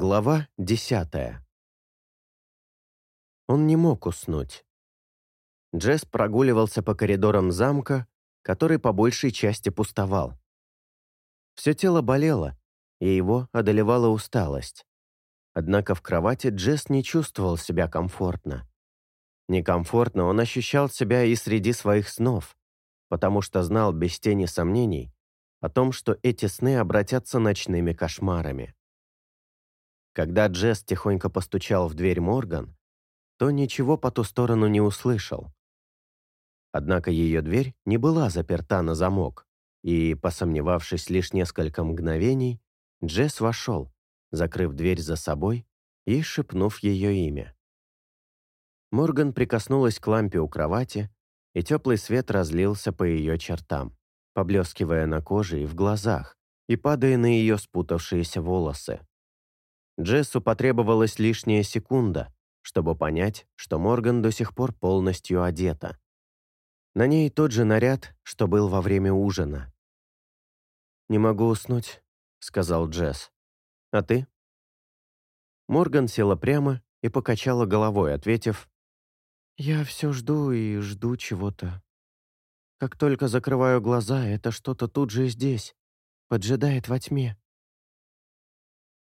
Глава десятая. Он не мог уснуть. Джесс прогуливался по коридорам замка, который по большей части пустовал. Все тело болело, и его одолевала усталость. Однако в кровати Джесс не чувствовал себя комфортно. Некомфортно он ощущал себя и среди своих снов, потому что знал без тени сомнений о том, что эти сны обратятся ночными кошмарами. Когда Джесс тихонько постучал в дверь Морган, то ничего по ту сторону не услышал. Однако ее дверь не была заперта на замок, и, посомневавшись лишь несколько мгновений, Джесс вошел, закрыв дверь за собой и шепнув ее имя. Морган прикоснулась к лампе у кровати, и теплый свет разлился по ее чертам, поблескивая на коже и в глазах, и падая на ее спутавшиеся волосы. Джессу потребовалась лишняя секунда, чтобы понять, что Морган до сих пор полностью одета. На ней тот же наряд, что был во время ужина. «Не могу уснуть», — сказал Джесс. «А ты?» Морган села прямо и покачала головой, ответив, «Я все жду и жду чего-то. Как только закрываю глаза, это что-то тут же здесь, поджидает во тьме».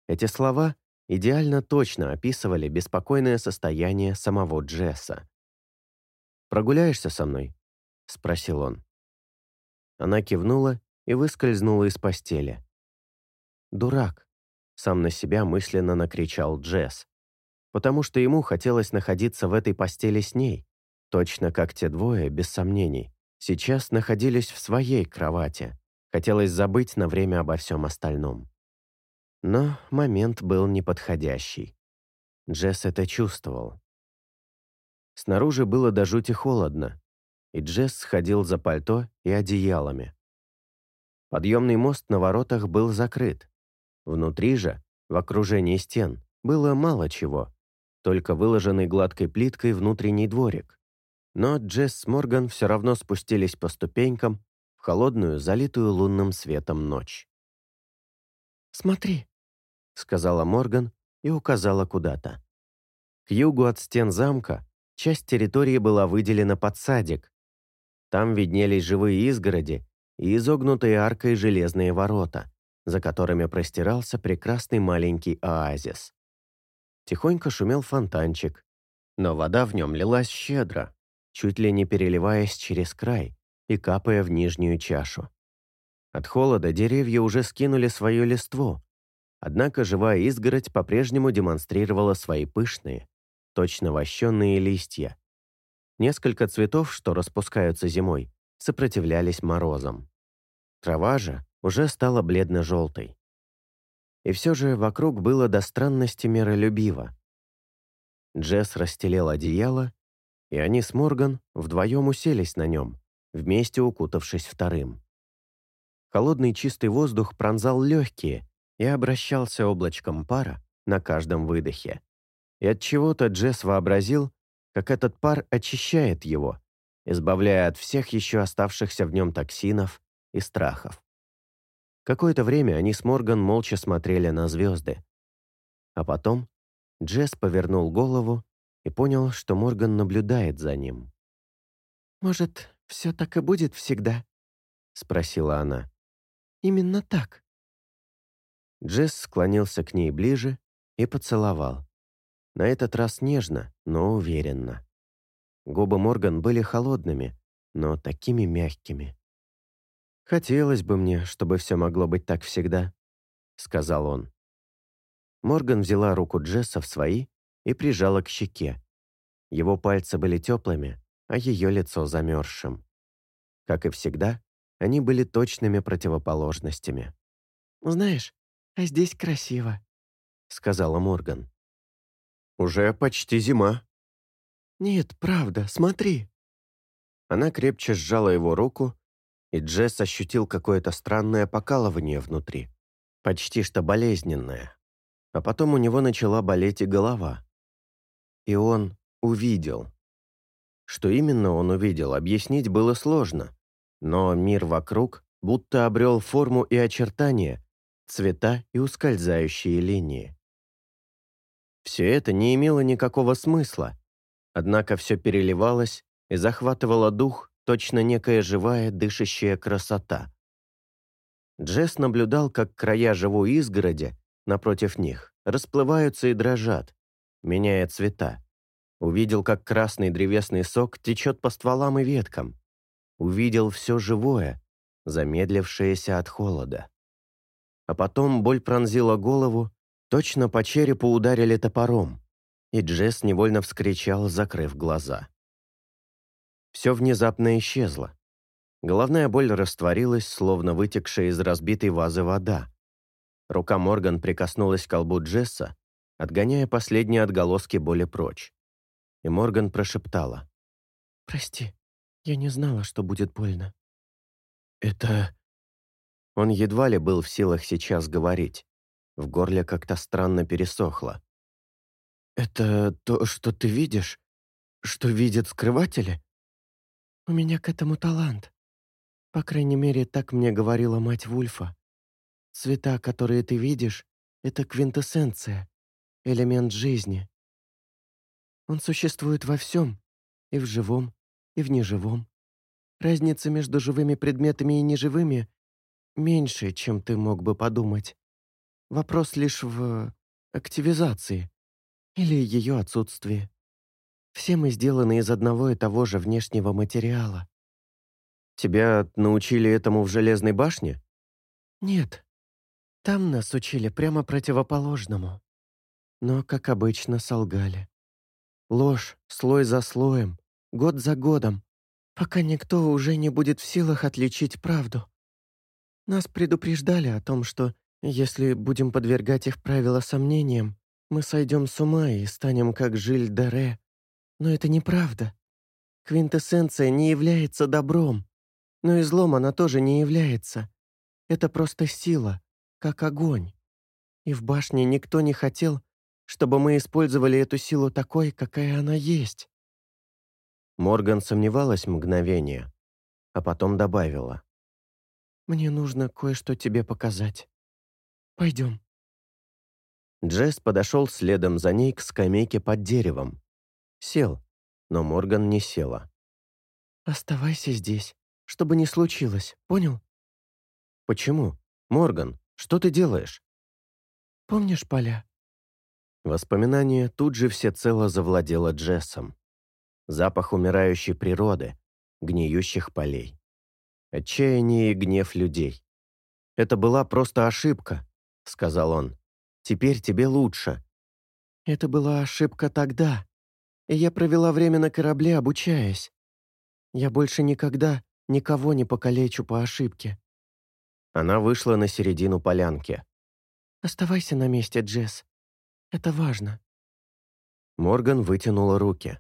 Эти слова идеально точно описывали беспокойное состояние самого Джесса. «Прогуляешься со мной?» — спросил он. Она кивнула и выскользнула из постели. «Дурак!» — сам на себя мысленно накричал Джесс, потому что ему хотелось находиться в этой постели с ней, точно как те двое, без сомнений, сейчас находились в своей кровати. Хотелось забыть на время обо всем остальном. Но момент был неподходящий. Джесс это чувствовал. Снаружи было до жути холодно, и Джесс сходил за пальто и одеялами. Подъемный мост на воротах был закрыт. Внутри же, в окружении стен, было мало чего, только выложенный гладкой плиткой внутренний дворик. Но Джесс с Морган все равно спустились по ступенькам в холодную, залитую лунным светом ночь. «Смотри», — сказала Морган и указала куда-то. К югу от стен замка часть территории была выделена под садик. Там виднелись живые изгороди и изогнутые аркой железные ворота, за которыми простирался прекрасный маленький оазис. Тихонько шумел фонтанчик, но вода в нем лилась щедро, чуть ли не переливаясь через край и капая в нижнюю чашу. От холода деревья уже скинули свое листво, однако живая изгородь по-прежнему демонстрировала свои пышные, точно вощенные листья. Несколько цветов, что распускаются зимой, сопротивлялись морозам. Трава же уже стала бледно-желтой. И все же вокруг было до странности миролюбиво. Джесс расстелил одеяло, и они с Морган вдвоем уселись на нем, вместе укутавшись вторым. Холодный чистый воздух пронзал легкие и обращался облачком пара на каждом выдохе. И от чего-то Джесс вообразил, как этот пар очищает его, избавляя от всех еще оставшихся в нем токсинов и страхов. Какое-то время они с Морган молча смотрели на звезды. А потом Джесс повернул голову и понял, что Морган наблюдает за ним. «Может, все так и будет всегда?» — спросила она. Именно так». Джесс склонился к ней ближе и поцеловал. На этот раз нежно, но уверенно. Губы Морган были холодными, но такими мягкими. «Хотелось бы мне, чтобы все могло быть так всегда», — сказал он. Морган взяла руку Джесса в свои и прижала к щеке. Его пальцы были теплыми, а ее лицо замерзшим. Как и всегда, они были точными противоположностями. «Знаешь, а здесь красиво», — сказала Морган. «Уже почти зима». «Нет, правда, смотри». Она крепче сжала его руку, и Джесс ощутил какое-то странное покалывание внутри, почти что болезненное. А потом у него начала болеть и голова. И он увидел. Что именно он увидел, объяснить было сложно. Но мир вокруг будто обрел форму и очертания, цвета и ускользающие линии. Все это не имело никакого смысла, однако все переливалось и захватывало дух точно некая живая, дышащая красота. Джесс наблюдал, как края живой изгороди напротив них расплываются и дрожат, меняя цвета. Увидел, как красный древесный сок течет по стволам и веткам. Увидел все живое, замедлившееся от холода. А потом боль пронзила голову, точно по черепу ударили топором, и Джесс невольно вскричал, закрыв глаза. Все внезапно исчезло. Головная боль растворилась, словно вытекшая из разбитой вазы вода. Рука Морган прикоснулась к колбу Джесса, отгоняя последние отголоски боли прочь. И Морган прошептала. «Прости, я не знала, что будет больно». «Это...» Он едва ли был в силах сейчас говорить. В горле как-то странно пересохло. «Это то, что ты видишь? Что видят скрыватели?» «У меня к этому талант. По крайней мере, так мне говорила мать Вульфа. Цвета, которые ты видишь, — это квинтэссенция, элемент жизни. Он существует во всем, и в живом, и в неживом. Разница между живыми предметами и неживыми меньше, чем ты мог бы подумать. Вопрос лишь в активизации или ее отсутствии. Все мы сделаны из одного и того же внешнего материала. Тебя научили этому в Железной башне? Нет. Там нас учили прямо противоположному. Но, как обычно, солгали. Ложь, слой за слоем, год за годом, пока никто уже не будет в силах отличить правду. Нас предупреждали о том, что если будем подвергать их правила сомнениям, мы сойдем с ума и станем как Жиль Даре. Но это неправда. Квинтэссенция не является добром, но и злом она тоже не является. Это просто сила, как огонь. И в башне никто не хотел, чтобы мы использовали эту силу такой, какая она есть». Морган сомневалась мгновение, а потом добавила. «Мне нужно кое-что тебе показать. Пойдем». Джесс подошел следом за ней к скамейке под деревом. Сел, но Морган не села. «Оставайся здесь, чтобы не случилось, понял?» «Почему? Морган, что ты делаешь?» «Помнишь поля?» Воспоминание тут же всецело завладело Джессом. Запах умирающей природы, гниющих полей. Отчаяние и гнев людей. «Это была просто ошибка», — сказал он. «Теперь тебе лучше». «Это была ошибка тогда, и я провела время на корабле, обучаясь. Я больше никогда никого не покалечу по ошибке». Она вышла на середину полянки. «Оставайся на месте, Джесс. Это важно». Морган вытянула руки.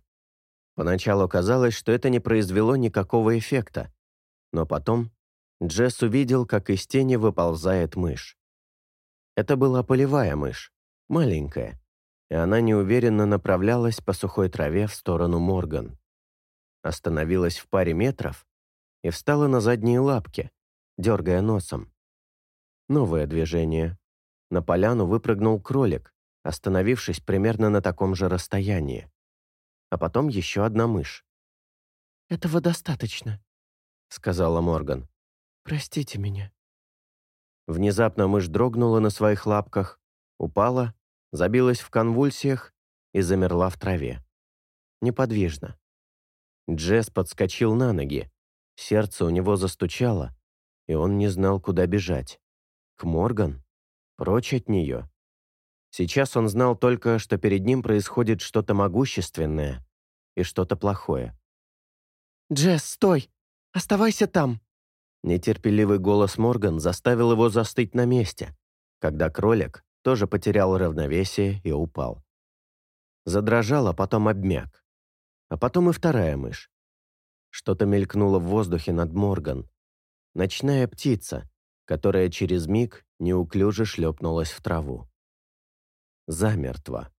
Поначалу казалось, что это не произвело никакого эффекта. Но потом Джесс увидел, как из тени выползает мышь. Это была полевая мышь, маленькая, и она неуверенно направлялась по сухой траве в сторону Морган. Остановилась в паре метров и встала на задние лапки, дергая носом. Новое движение. На поляну выпрыгнул кролик, остановившись примерно на таком же расстоянии. А потом еще одна мышь. «Этого достаточно», — сказала Морган. «Простите меня». Внезапно мышь дрогнула на своих лапках, упала, забилась в конвульсиях и замерла в траве. Неподвижно. Джесс подскочил на ноги. Сердце у него застучало, и он не знал, куда бежать. К Морган? Прочь от нее? Сейчас он знал только, что перед ним происходит что-то могущественное и что-то плохое. «Джесс, стой! Оставайся там!» Нетерпеливый голос Морган заставил его застыть на месте, когда кролик тоже потерял равновесие и упал. Задрожал, а потом обмяк. А потом и вторая мышь. Что-то мелькнуло в воздухе над Морган. Ночная птица, которая через миг неуклюже шлепнулась в траву замертво.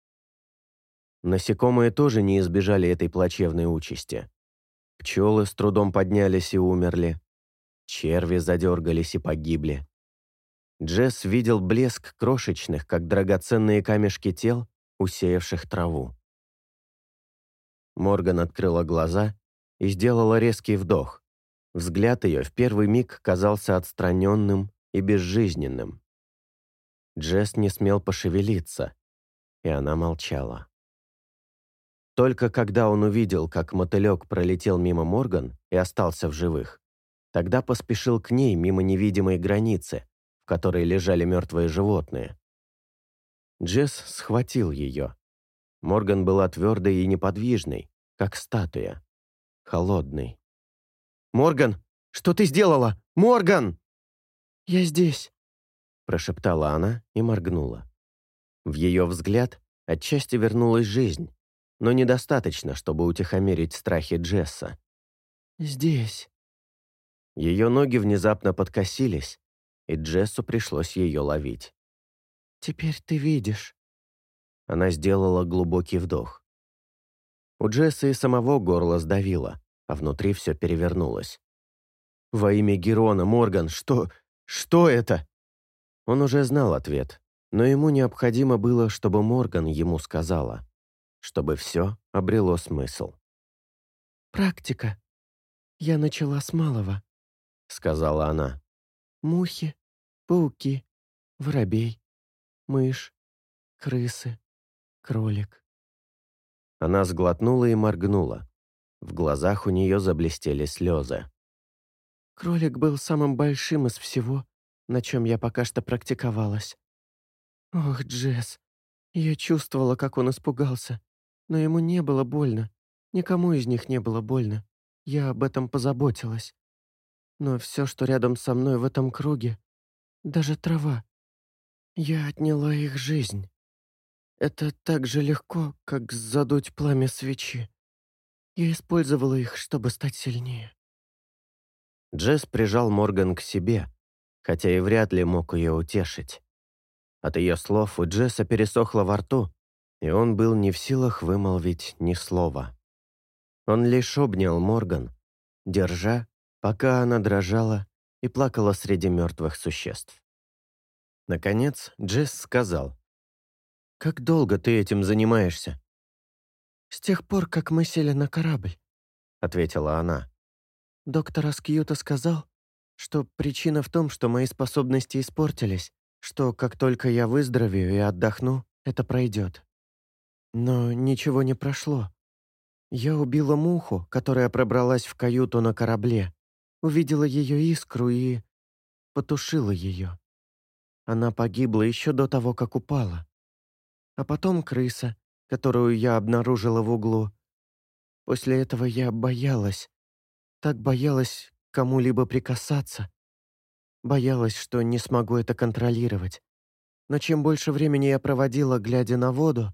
Насекомые тоже не избежали этой плачевной участи. Пчелы с трудом поднялись и умерли. Черви задергались и погибли. Джесс видел блеск крошечных, как драгоценные камешки тел, усеявших траву. Морган открыла глаза и сделала резкий вдох. Взгляд ее в первый миг казался отстраненным и безжизненным. Джесс не смел пошевелиться, и она молчала. Только когда он увидел, как мотылек пролетел мимо Морган и остался в живых, тогда поспешил к ней мимо невидимой границы, в которой лежали мертвые животные. Джесс схватил ее. Морган была твердой и неподвижной, как статуя. Холодной. «Морган, что ты сделала? Морган!» «Я здесь», — прошептала она и моргнула. В ее взгляд отчасти вернулась жизнь, но недостаточно, чтобы утихомирить страхи Джесса. «Здесь». Ее ноги внезапно подкосились, и Джессу пришлось ее ловить. «Теперь ты видишь». Она сделала глубокий вдох. У Джесса и самого горло сдавило, а внутри все перевернулось. «Во имя Герона, Морган, что... что это?» Он уже знал ответ, но ему необходимо было, чтобы Морган ему сказала, чтобы все обрело смысл. «Практика. Я начала с малого», — сказала она. «Мухи, пауки, воробей, мышь, крысы, кролик». Она сглотнула и моргнула. В глазах у нее заблестели слезы. «Кролик был самым большим из всего, на чем я пока что практиковалась. Ох, Джесс, я чувствовала, как он испугался, но ему не было больно. Никому из них не было больно. Я об этом позаботилась. Но все, что рядом со мной в этом круге, даже трава, я отняла их жизнь. Это так же легко, как задуть пламя свечи. Я использовала их, чтобы стать сильнее. Джесс прижал Морган к себе, хотя и вряд ли мог ее утешить. От ее слов у Джесса пересохло во рту, и он был не в силах вымолвить ни слова. Он лишь обнял Морган, держа, пока она дрожала и плакала среди мертвых существ. Наконец Джесс сказал, «Как долго ты этим занимаешься?» «С тех пор, как мы сели на корабль», — ответила она. «Доктор Аскьюта сказал, что причина в том, что мои способности испортились, что как только я выздоровею и отдохну, это пройдет. Но ничего не прошло. Я убила муху, которая пробралась в каюту на корабле, увидела ее искру и потушила ее. Она погибла еще до того, как упала. А потом крыса, которую я обнаружила в углу. После этого я боялась, так боялась кому-либо прикасаться, Боялась, что не смогу это контролировать. Но чем больше времени я проводила, глядя на воду,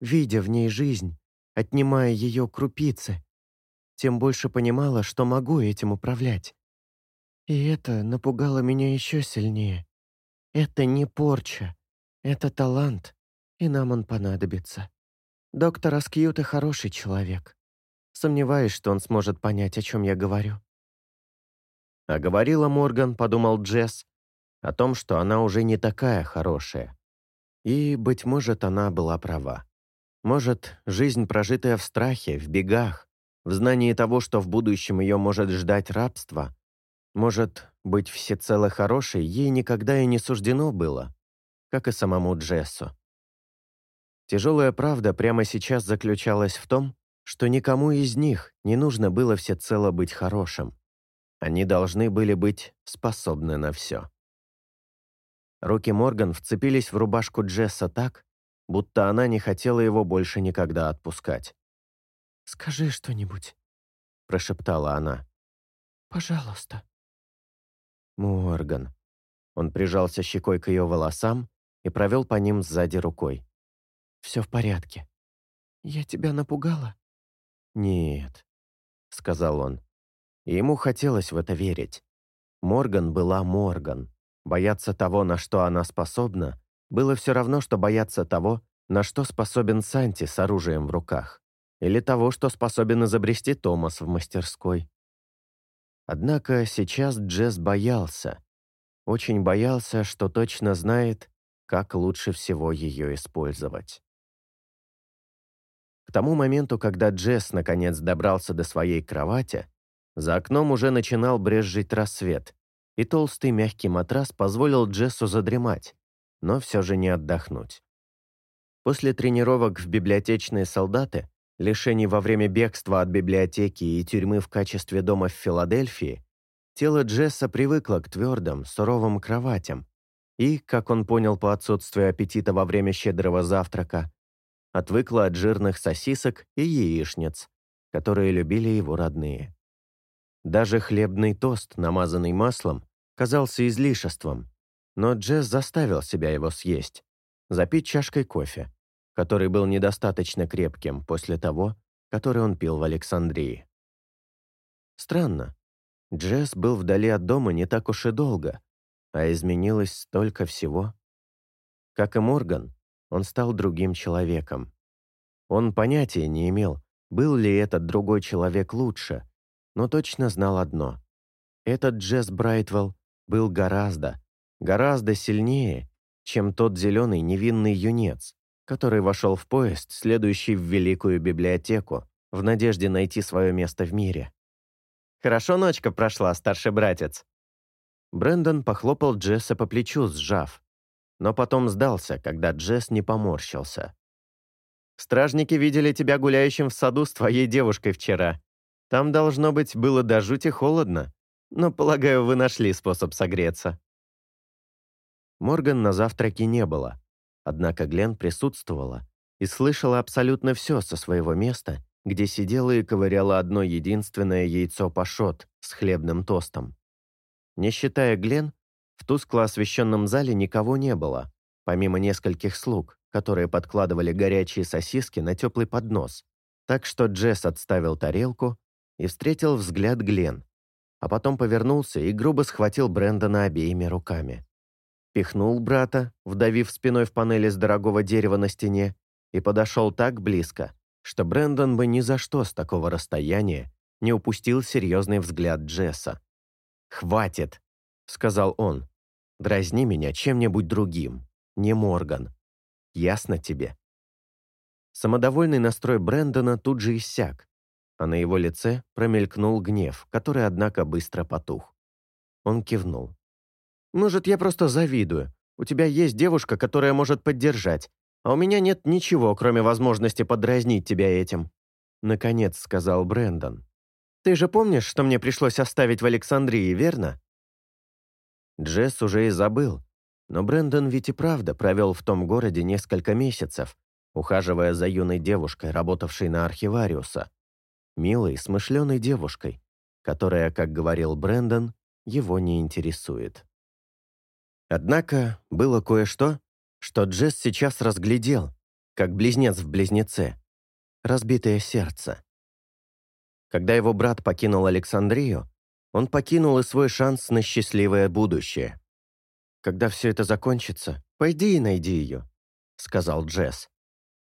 видя в ней жизнь, отнимая ее крупицы, тем больше понимала, что могу этим управлять. И это напугало меня еще сильнее. Это не порча, это талант, и нам он понадобится. Доктор Аскьюта хороший человек. Сомневаюсь, что он сможет понять, о чем я говорю. А говорила Морган, подумал Джесс, о том, что она уже не такая хорошая. И, быть может, она была права. Может, жизнь, прожитая в страхе, в бегах, в знании того, что в будущем ее может ждать рабство, может, быть всецело хорошей, ей никогда и не суждено было, как и самому Джессу. Тяжелая правда прямо сейчас заключалась в том, что никому из них не нужно было всецело быть хорошим. Они должны были быть способны на все. Руки Морган вцепились в рубашку Джесса так, будто она не хотела его больше никогда отпускать. «Скажи что-нибудь», — прошептала она. «Пожалуйста». Морган. Он прижался щекой к ее волосам и провел по ним сзади рукой. «Все в порядке». «Я тебя напугала?» «Нет», — сказал он. И ему хотелось в это верить. Морган была Морган. Бояться того, на что она способна, было все равно, что бояться того, на что способен Санти с оружием в руках. Или того, что способен изобрести Томас в мастерской. Однако сейчас Джесс боялся. Очень боялся, что точно знает, как лучше всего ее использовать. К тому моменту, когда Джесс наконец добрался до своей кровати, за окном уже начинал брезжить рассвет, и толстый мягкий матрас позволил Джессу задремать, но все же не отдохнуть. После тренировок в библиотечные солдаты, лишений во время бегства от библиотеки и тюрьмы в качестве дома в Филадельфии, тело Джесса привыкло к твердым, суровым кроватям и, как он понял по отсутствию аппетита во время щедрого завтрака, отвыкло от жирных сосисок и яичниц, которые любили его родные. Даже хлебный тост, намазанный маслом, казался излишеством, но Джесс заставил себя его съесть, запить чашкой кофе, который был недостаточно крепким после того, который он пил в Александрии. Странно, Джесс был вдали от дома не так уж и долго, а изменилось столько всего. Как и Морган, он стал другим человеком. Он понятия не имел, был ли этот другой человек лучше, но точно знал одно. Этот Джесс Брайтвелл был гораздо, гораздо сильнее, чем тот зеленый невинный юнец, который вошел в поезд, следующий в Великую библиотеку, в надежде найти свое место в мире. «Хорошо ночка прошла, старший братец». Брэндон похлопал Джесса по плечу, сжав, но потом сдался, когда Джесс не поморщился. «Стражники видели тебя гуляющим в саду с твоей девушкой вчера. Там, должно быть, было до жути холодно, но, полагаю, вы нашли способ согреться». Морган на завтраке не было, однако Глен присутствовала и слышала абсолютно все со своего места, где сидела и ковыряла одно единственное яйцо пашот с хлебным тостом. Не считая Глен, в тускло освещенном зале никого не было, помимо нескольких слуг, которые подкладывали горячие сосиски на теплый поднос, так что Джесс отставил тарелку и встретил взгляд Глен, а потом повернулся и грубо схватил Брэндона обеими руками. Пихнул брата, вдавив спиной в панели с дорогого дерева на стене, и подошел так близко, что Брэндон бы ни за что с такого расстояния не упустил серьезный взгляд Джесса. «Хватит!» — сказал он. «Дразни меня чем-нибудь другим, не Морган. Ясно тебе?» Самодовольный настрой Брэндона тут же иссяк, а на его лице промелькнул гнев, который, однако, быстро потух. Он кивнул. «Может, я просто завидую. У тебя есть девушка, которая может поддержать, а у меня нет ничего, кроме возможности подразнить тебя этим», наконец сказал Брэндон. «Ты же помнишь, что мне пришлось оставить в Александрии, верно?» Джесс уже и забыл, но Брэндон ведь и правда провел в том городе несколько месяцев, ухаживая за юной девушкой, работавшей на архивариуса милой, смышленой девушкой, которая, как говорил Брэндон, его не интересует. Однако было кое-что, что Джесс сейчас разглядел, как близнец в близнеце. Разбитое сердце. Когда его брат покинул Александрию, он покинул и свой шанс на счастливое будущее. «Когда все это закончится, пойди и найди ее», — сказал Джесс.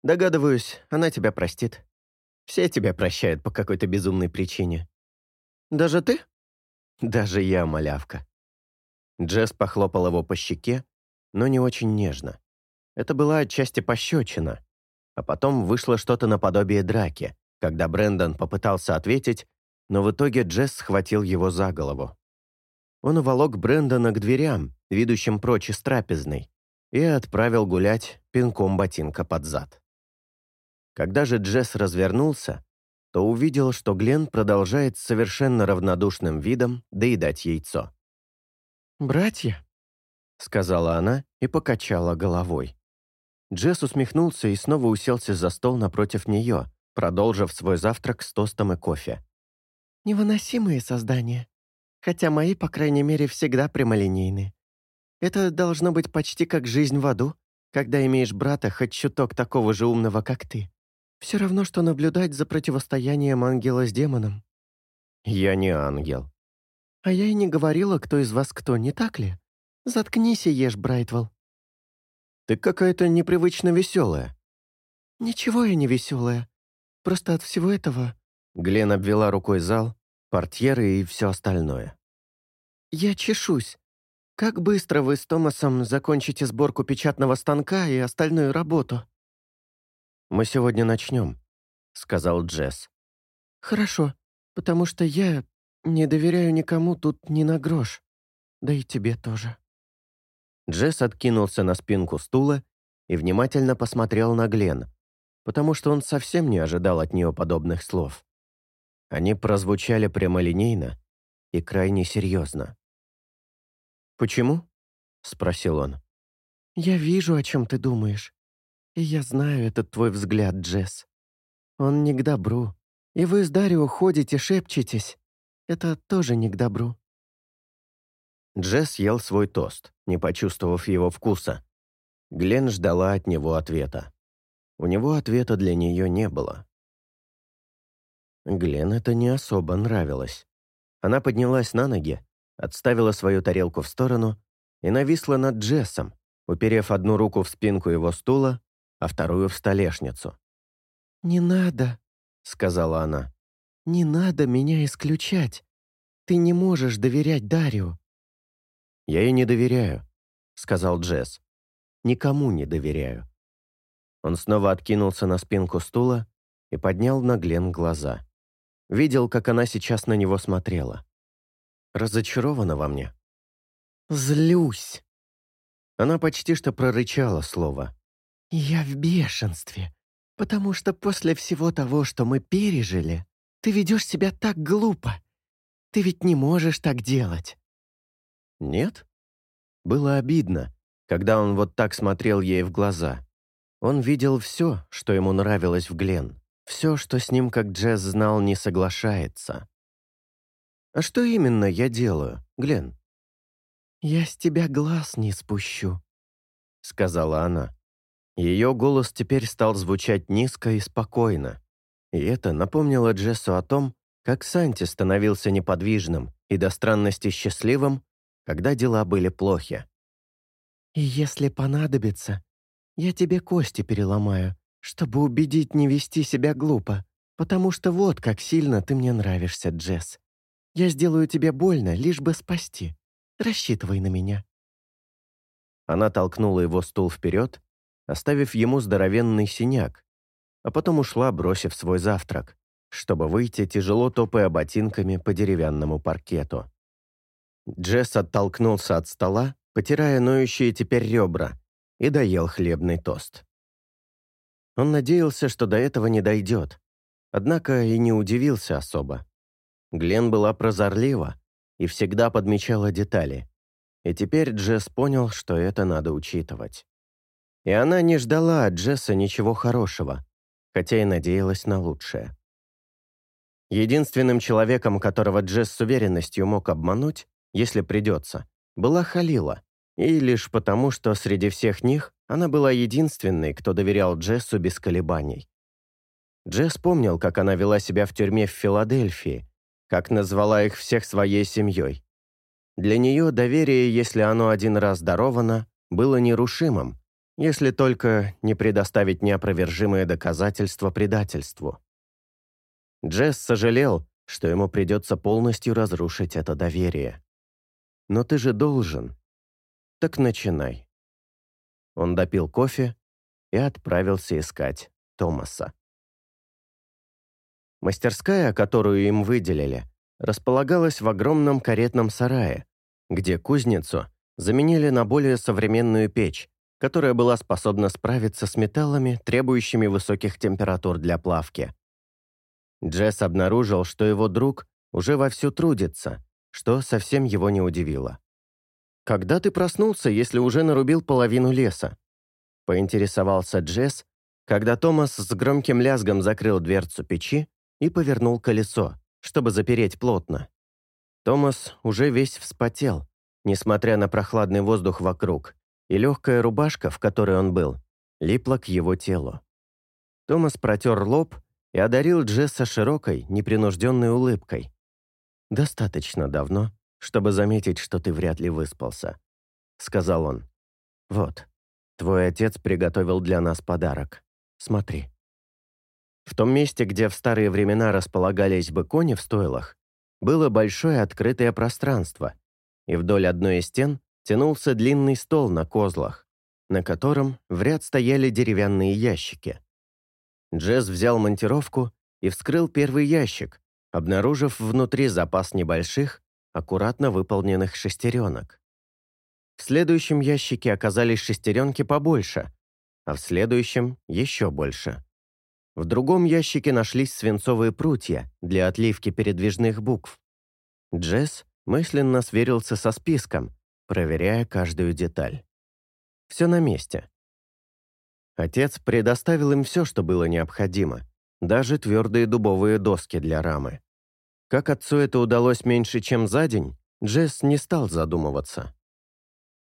«Догадываюсь, она тебя простит». Все тебя прощают по какой-то безумной причине. Даже ты? Даже я, малявка. Джесс похлопал его по щеке, но не очень нежно. Это была отчасти пощечина. А потом вышло что-то наподобие драки, когда Брэндон попытался ответить, но в итоге Джесс схватил его за голову. Он уволок Брэндона к дверям, ведущим прочь из трапезной, и отправил гулять пинком ботинка под зад. Когда же Джесс развернулся, то увидел, что Глен продолжает с совершенно равнодушным видом доедать яйцо. «Братья», — сказала она и покачала головой. Джесс усмехнулся и снова уселся за стол напротив нее, продолжив свой завтрак с тостом и кофе. «Невыносимые создания. Хотя мои, по крайней мере, всегда прямолинейны. Это должно быть почти как жизнь в аду, когда имеешь брата хоть чуток такого же умного, как ты. Все равно, что наблюдать за противостоянием ангела с демоном. Я не ангел. А я и не говорила, кто из вас кто, не так ли? Заткнись и ешь, Брайтвелл. Ты какая-то непривычно веселая. Ничего я не веселая. Просто от всего этого... Глен обвела рукой зал, портьеры и все остальное. «Я чешусь. Как быстро вы с Томасом закончите сборку печатного станка и остальную работу?» «Мы сегодня начнем», сказал Джесс. «Хорошо, потому что я не доверяю никому тут ни на грош. Да и тебе тоже». Джесс откинулся на спинку стула и внимательно посмотрел на Глен, потому что он совсем не ожидал от нее подобных слов. Они прозвучали прямолинейно и крайне серьезно. «Почему?» — спросил он. «Я вижу, о чем ты думаешь. И я знаю этот твой взгляд, Джесс. Он не к добру. И вы с Дарио ходите, шепчетесь. Это тоже не к добру». Джесс ел свой тост, не почувствовав его вкуса. Глен ждала от него ответа. У него ответа для нее не было. Глен это не особо нравилось. Она поднялась на ноги, отставила свою тарелку в сторону и нависла над Джессом, уперев одну руку в спинку его стула, а вторую в столешницу. «Не надо», — сказала она. «Не надо меня исключать. Ты не можешь доверять Дарью». «Я ей не доверяю», — сказал Джесс. «Никому не доверяю». Он снова откинулся на спинку стула и поднял на Глен глаза. Видел, как она сейчас на него смотрела. Разочарована во мне. «Злюсь!» Она почти что прорычала слово. «Я в бешенстве, потому что после всего того, что мы пережили, ты ведешь себя так глупо. Ты ведь не можешь так делать». «Нет?» Было обидно, когда он вот так смотрел ей в глаза. Он видел все, что ему нравилось в Глен. Все, что с ним, как Джесс знал, не соглашается. «А что именно я делаю, Глен?» «Я с тебя глаз не спущу», — сказала она. Ее голос теперь стал звучать низко и спокойно. И это напомнило Джессу о том, как Санти становился неподвижным и до странности счастливым, когда дела были плохи. «И если понадобится, я тебе кости переломаю, чтобы убедить не вести себя глупо, потому что вот как сильно ты мне нравишься, Джесс. Я сделаю тебе больно, лишь бы спасти. Рассчитывай на меня». Она толкнула его стул вперед, оставив ему здоровенный синяк, а потом ушла, бросив свой завтрак, чтобы выйти, тяжело топая ботинками по деревянному паркету. Джесс оттолкнулся от стола, потирая ноющие теперь ребра, и доел хлебный тост. Он надеялся, что до этого не дойдет, однако и не удивился особо. Глен была прозорлива и всегда подмечала детали, и теперь Джесс понял, что это надо учитывать. И она не ждала от Джесса ничего хорошего, хотя и надеялась на лучшее. Единственным человеком, которого Джесс с уверенностью мог обмануть, если придется, была Халила, и лишь потому, что среди всех них она была единственной, кто доверял Джессу без колебаний. Джесс помнил, как она вела себя в тюрьме в Филадельфии, как назвала их всех своей семьей. Для нее доверие, если оно один раз даровано, было нерушимым, если только не предоставить неопровержимые доказательства предательству. Джесс сожалел, что ему придется полностью разрушить это доверие. «Но ты же должен», так начинай». Он допил кофе и отправился искать Томаса. Мастерская, которую им выделили, располагалась в огромном каретном сарае, где кузницу заменили на более современную печь, которая была способна справиться с металлами, требующими высоких температур для плавки. Джесс обнаружил, что его друг уже вовсю трудится, что совсем его не удивило. «Когда ты проснулся, если уже нарубил половину леса?» — поинтересовался Джесс, когда Томас с громким лязгом закрыл дверцу печи и повернул колесо, чтобы запереть плотно. Томас уже весь вспотел, несмотря на прохладный воздух вокруг, и легкая рубашка, в которой он был, липла к его телу. Томас протер лоб и одарил Джесса широкой, непринужденной улыбкой. «Достаточно давно, чтобы заметить, что ты вряд ли выспался», — сказал он. «Вот, твой отец приготовил для нас подарок. Смотри». В том месте, где в старые времена располагались бы кони в стойлах, было большое открытое пространство, и вдоль одной из стен тянулся длинный стол на козлах, на котором в ряд стояли деревянные ящики. Джесс взял монтировку и вскрыл первый ящик, обнаружив внутри запас небольших, аккуратно выполненных шестеренок. В следующем ящике оказались шестеренки побольше, а в следующем еще больше. В другом ящике нашлись свинцовые прутья для отливки передвижных букв. Джесс мысленно сверился со списком, проверяя каждую деталь. Все на месте. Отец предоставил им все, что было необходимо, даже твердые дубовые доски для рамы. Как отцу это удалось меньше, чем за день, Джесс не стал задумываться.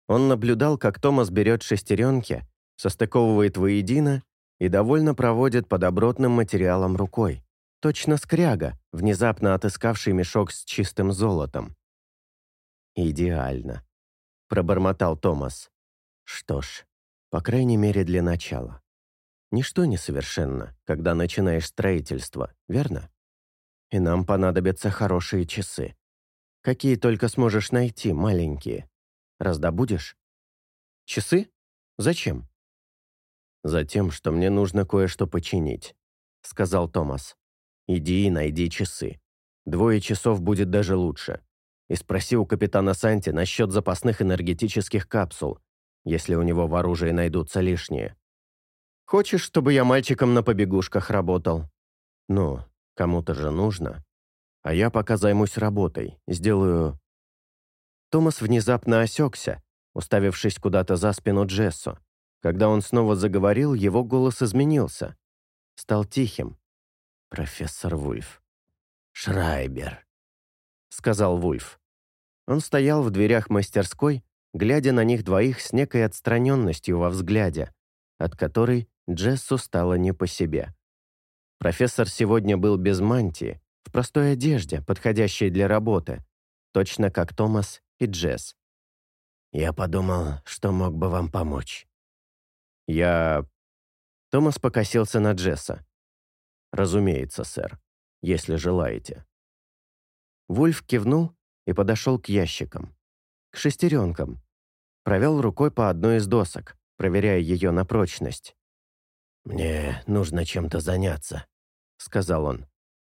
Он наблюдал, как Томас берет шестеренки, состыковывает воедино и довольно проводит по добротным материалам рукой. Точно скряга, внезапно отыскавший мешок с чистым золотом. «Идеально», — пробормотал Томас. «Что ж, по крайней мере для начала. Ничто не совершенно, когда начинаешь строительство, верно? И нам понадобятся хорошие часы. Какие только сможешь найти, маленькие. Раздобудешь? Часы? Зачем? Затем, что мне нужно кое-что починить, сказал Томас. Иди и найди часы. Двое часов будет даже лучше. И спроси у капитана Санти насчет запасных энергетических капсул, если у него в оружии найдутся лишние. Хочешь, чтобы я мальчиком на побегушках работал? Ну, кому-то же нужно. А я пока займусь работой, сделаю... Томас внезапно осекся, уставившись куда-то за спину Джессу. Когда он снова заговорил, его голос изменился. Стал тихим. «Профессор Вульф». «Шрайбер», — сказал Вульф. Он стоял в дверях мастерской, глядя на них двоих с некой отстраненностью во взгляде, от которой Джессу стало не по себе. Профессор сегодня был без мантии, в простой одежде, подходящей для работы, точно как Томас и Джесс. «Я подумал, что мог бы вам помочь». «Я...» Томас покосился на Джесса. «Разумеется, сэр, если желаете». Вульф кивнул и подошел к ящикам. К шестеренкам. Провел рукой по одной из досок, проверяя ее на прочность. «Мне нужно чем-то заняться», — сказал он.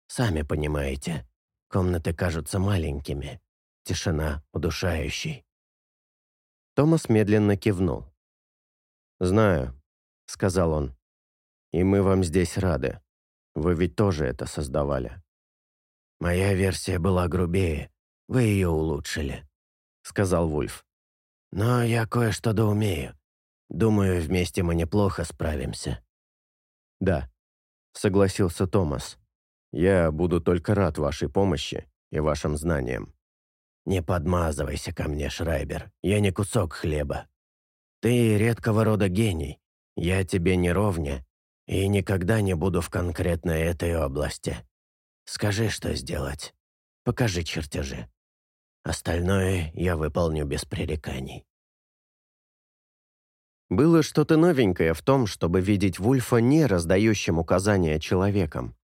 «Сами понимаете, комнаты кажутся маленькими, тишина удушающей». Томас медленно кивнул. «Знаю», — сказал он. «И мы вам здесь рады. Вы ведь тоже это создавали». «Моя версия была грубее. Вы ее улучшили», — сказал Вульф. «Но я кое-что да умею. Думаю, вместе мы неплохо справимся». «Да», — согласился Томас. «Я буду только рад вашей помощи и вашим знаниям». «Не подмазывайся ко мне, Шрайбер. Я не кусок хлеба. Ты редкого рода гений. Я тебе не ровня и никогда не буду в конкретно этой области. Скажи, что сделать. Покажи чертежи. Остальное я выполню без пререканий». Было что-то новенькое в том, чтобы видеть Вульфа не раздающим указания человеком.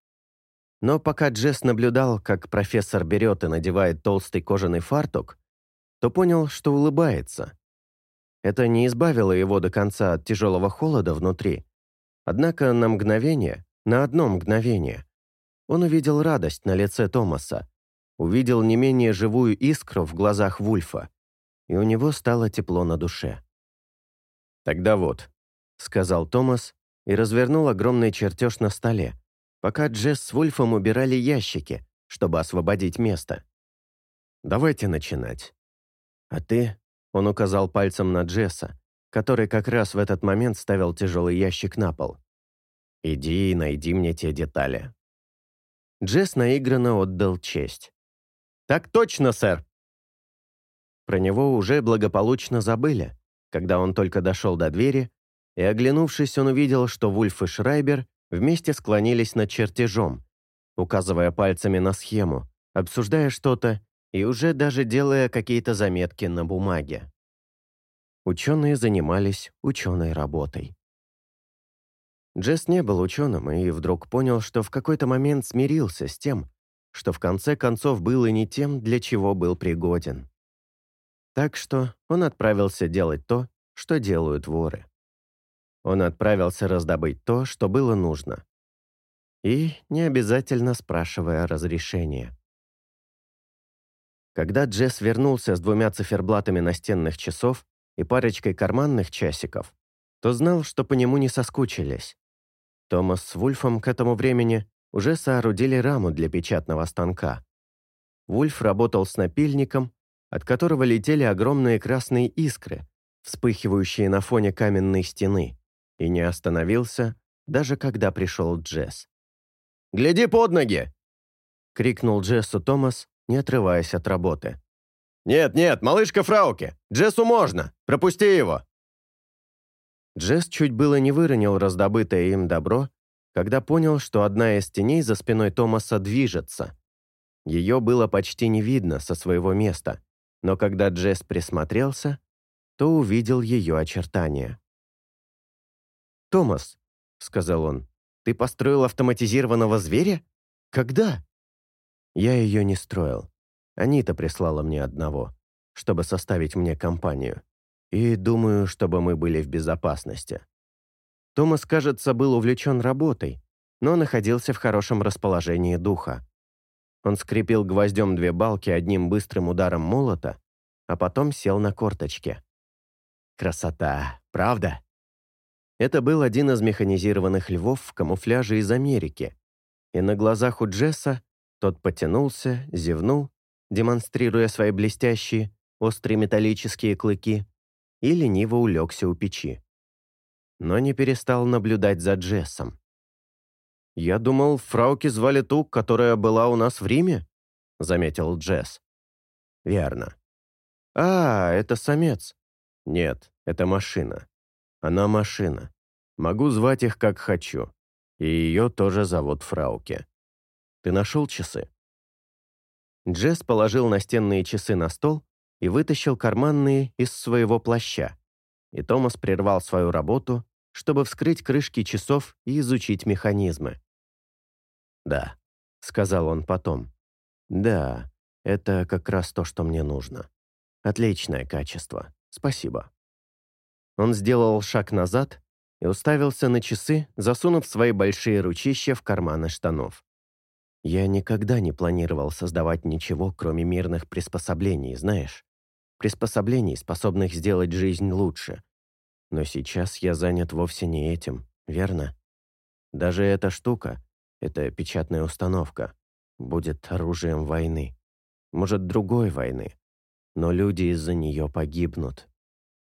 Но пока Джесс наблюдал, как профессор берет и надевает толстый кожаный фартук, то понял, что улыбается. Это не избавило его до конца от тяжелого холода внутри. Однако на мгновение, на одно мгновение, он увидел радость на лице Томаса, увидел не менее живую искру в глазах Вульфа, и у него стало тепло на душе. «Тогда вот», — сказал Томас и развернул огромный чертеж на столе, пока Джесс с Вульфом убирали ящики, чтобы освободить место. «Давайте начинать. А ты...» — он указал пальцем на Джесса, который как раз в этот момент ставил тяжелый ящик на пол. «Иди и найди мне те детали». Джесс наигранно отдал честь. «Так точно, сэр!» Про него уже благополучно забыли, когда он только дошел до двери, и, оглянувшись, он увидел, что Вульф и Шрайбер вместе склонились над чертежом, указывая пальцами на схему, обсуждая что-то и уже даже делая какие-то заметки на бумаге. Ученые занимались ученой работой. Джесс не был ученым и вдруг понял, что в какой-то момент смирился с тем, что в конце концов был и не тем, для чего был пригоден. Так что он отправился делать то, что делают воры. Он отправился раздобыть то, что было нужно, и не обязательно спрашивая разрешения. Когда Джесс вернулся с двумя циферблатами настенных часов и парочкой карманных часиков, то знал, что по нему не соскучились. Томас с Вульфом к этому времени уже соорудили раму для печатного станка. Вульф работал с напильником, от которого летели огромные красные искры, вспыхивающие на фоне каменной стены, и не остановился, даже когда пришел Джесс. «Гляди под ноги!» — крикнул Джессу Томас, не отрываясь от работы. «Нет, нет, малышка Фрауке! Джессу можно! Пропусти его!» Джесс чуть было не выронил раздобытое им добро, когда понял, что одна из теней за спиной Томаса движется. Ее было почти не видно со своего места, но когда Джесс присмотрелся, то увидел ее очертания. «Томас», — сказал он, — «ты построил автоматизированного зверя? Когда?» Я ее не строил. Анита прислала мне одного, чтобы составить мне компанию. И думаю, чтобы мы были в безопасности. Томас, кажется, был увлечен работой, но находился в хорошем расположении духа. Он скрепил гвоздем две балки одним быстрым ударом молота, а потом сел на корточки. Красота, правда? Это был один из механизированных львов в камуфляже из Америки, и на глазах у Джесса тот потянулся, зевнул, демонстрируя свои блестящие, острые металлические клыки, и лениво улегся у печи. Но не перестал наблюдать за Джессом. «Я думал, фрауки звали ту, которая была у нас в Риме?» — заметил Джесс. «Верно». «А, это самец». «Нет, это машина. Она машина. Могу звать их как хочу. И ее тоже зовут Фрауке. Ты нашел часы?» Джесс положил настенные часы на стол и вытащил карманные из своего плаща. И Томас прервал свою работу, чтобы вскрыть крышки часов и изучить механизмы. «Да», — сказал он потом. «Да, это как раз то, что мне нужно. Отличное качество. Спасибо». Он сделал шаг назад и уставился на часы, засунув свои большие ручища в карманы штанов. Я никогда не планировал создавать ничего, кроме мирных приспособлений, знаешь? Приспособлений, способных сделать жизнь лучше. Но сейчас я занят вовсе не этим, верно? Даже эта штука, эта печатная установка, будет оружием войны. Может, другой войны. Но люди из-за нее погибнут.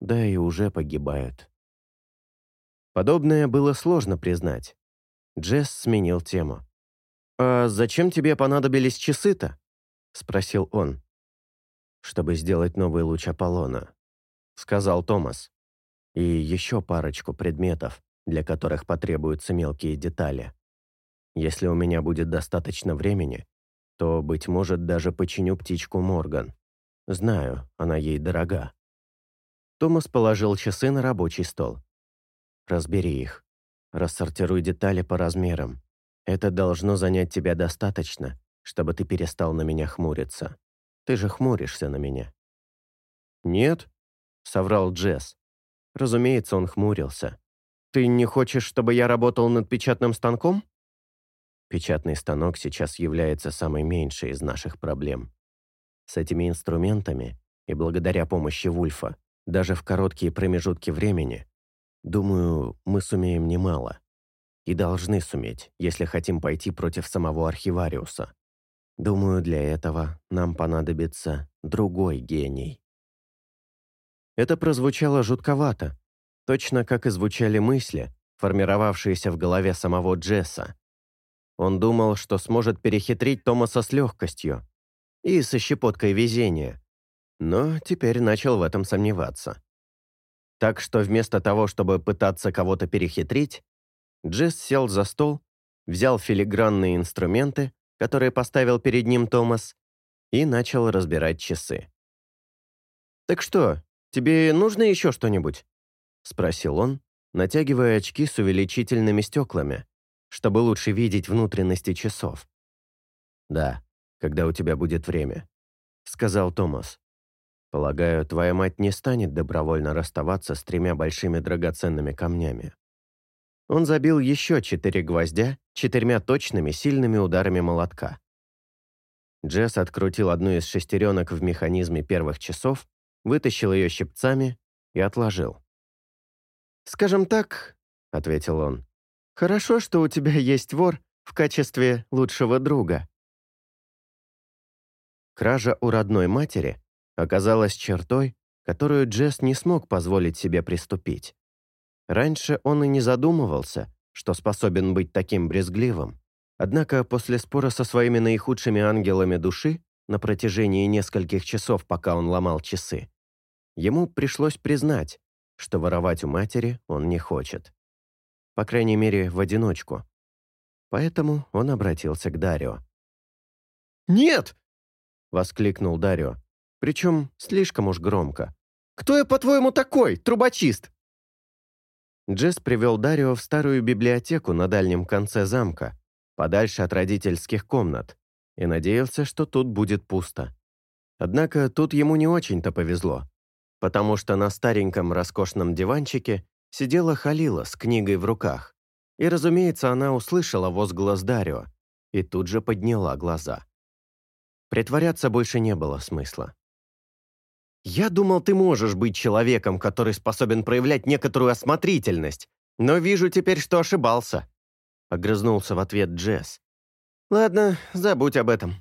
Да и уже погибают. Подобное было сложно признать. Джесс сменил тему. «А зачем тебе понадобились часы-то?» — спросил он. «Чтобы сделать новый луч Аполлона», — сказал Томас. «И еще парочку предметов, для которых потребуются мелкие детали. Если у меня будет достаточно времени, то, быть может, даже починю птичку Морган. Знаю, она ей дорога». Томас положил часы на рабочий стол. «Разбери их. Рассортируй детали по размерам. Это должно занять тебя достаточно, чтобы ты перестал на меня хмуриться. Ты же хмуришься на меня». «Нет», — соврал Джесс. Разумеется, он хмурился. «Ты не хочешь, чтобы я работал над печатным станком?» Печатный станок сейчас является самой меньшей из наших проблем. С этими инструментами и благодаря помощи Вульфа, даже в короткие промежутки времени, думаю, мы сумеем немало. И должны суметь, если хотим пойти против самого архивариуса. Думаю, для этого нам понадобится другой гений. Это прозвучало жутковато, точно как и звучали мысли, формировавшиеся в голове самого Джесса. Он думал, что сможет перехитрить Томаса с легкостью и со щепоткой везения, но теперь начал в этом сомневаться. Так что вместо того, чтобы пытаться кого-то перехитрить, Джесс сел за стол, взял филигранные инструменты, которые поставил перед ним Томас, и начал разбирать часы. «Так что, тебе нужно еще что-нибудь?» — спросил он, натягивая очки с увеличительными стеклами, чтобы лучше видеть внутренности часов. «Да, когда у тебя будет время», — сказал Томас. «Полагаю, твоя мать не станет добровольно расставаться с тремя большими драгоценными камнями». Он забил еще четыре гвоздя четырьмя точными сильными ударами молотка. Джесс открутил одну из шестеренок в механизме первых часов, вытащил ее щипцами и отложил. «Скажем так», — ответил он, — «хорошо, что у тебя есть вор в качестве лучшего друга». Кража у родной матери оказалась чертой, которую Джесс не смог позволить себе приступить. Раньше он и не задумывался, что способен быть таким брезгливым. Однако после спора со своими наихудшими ангелами души на протяжении нескольких часов, пока он ломал часы, ему пришлось признать, что воровать у матери он не хочет. По крайней мере, в одиночку. Поэтому он обратился к Дарио. «Нет!» — воскликнул Дарио, причем слишком уж громко. «Кто я, по-твоему, такой, трубочист?» Джесс привел Дарио в старую библиотеку на дальнем конце замка, подальше от родительских комнат, и надеялся, что тут будет пусто. Однако тут ему не очень-то повезло, потому что на стареньком роскошном диванчике сидела Халила с книгой в руках. И, разумеется, она услышала возглас Дарио и тут же подняла глаза. Притворяться больше не было смысла. «Я думал, ты можешь быть человеком, который способен проявлять некоторую осмотрительность, но вижу теперь, что ошибался», — огрызнулся в ответ Джесс. «Ладно, забудь об этом».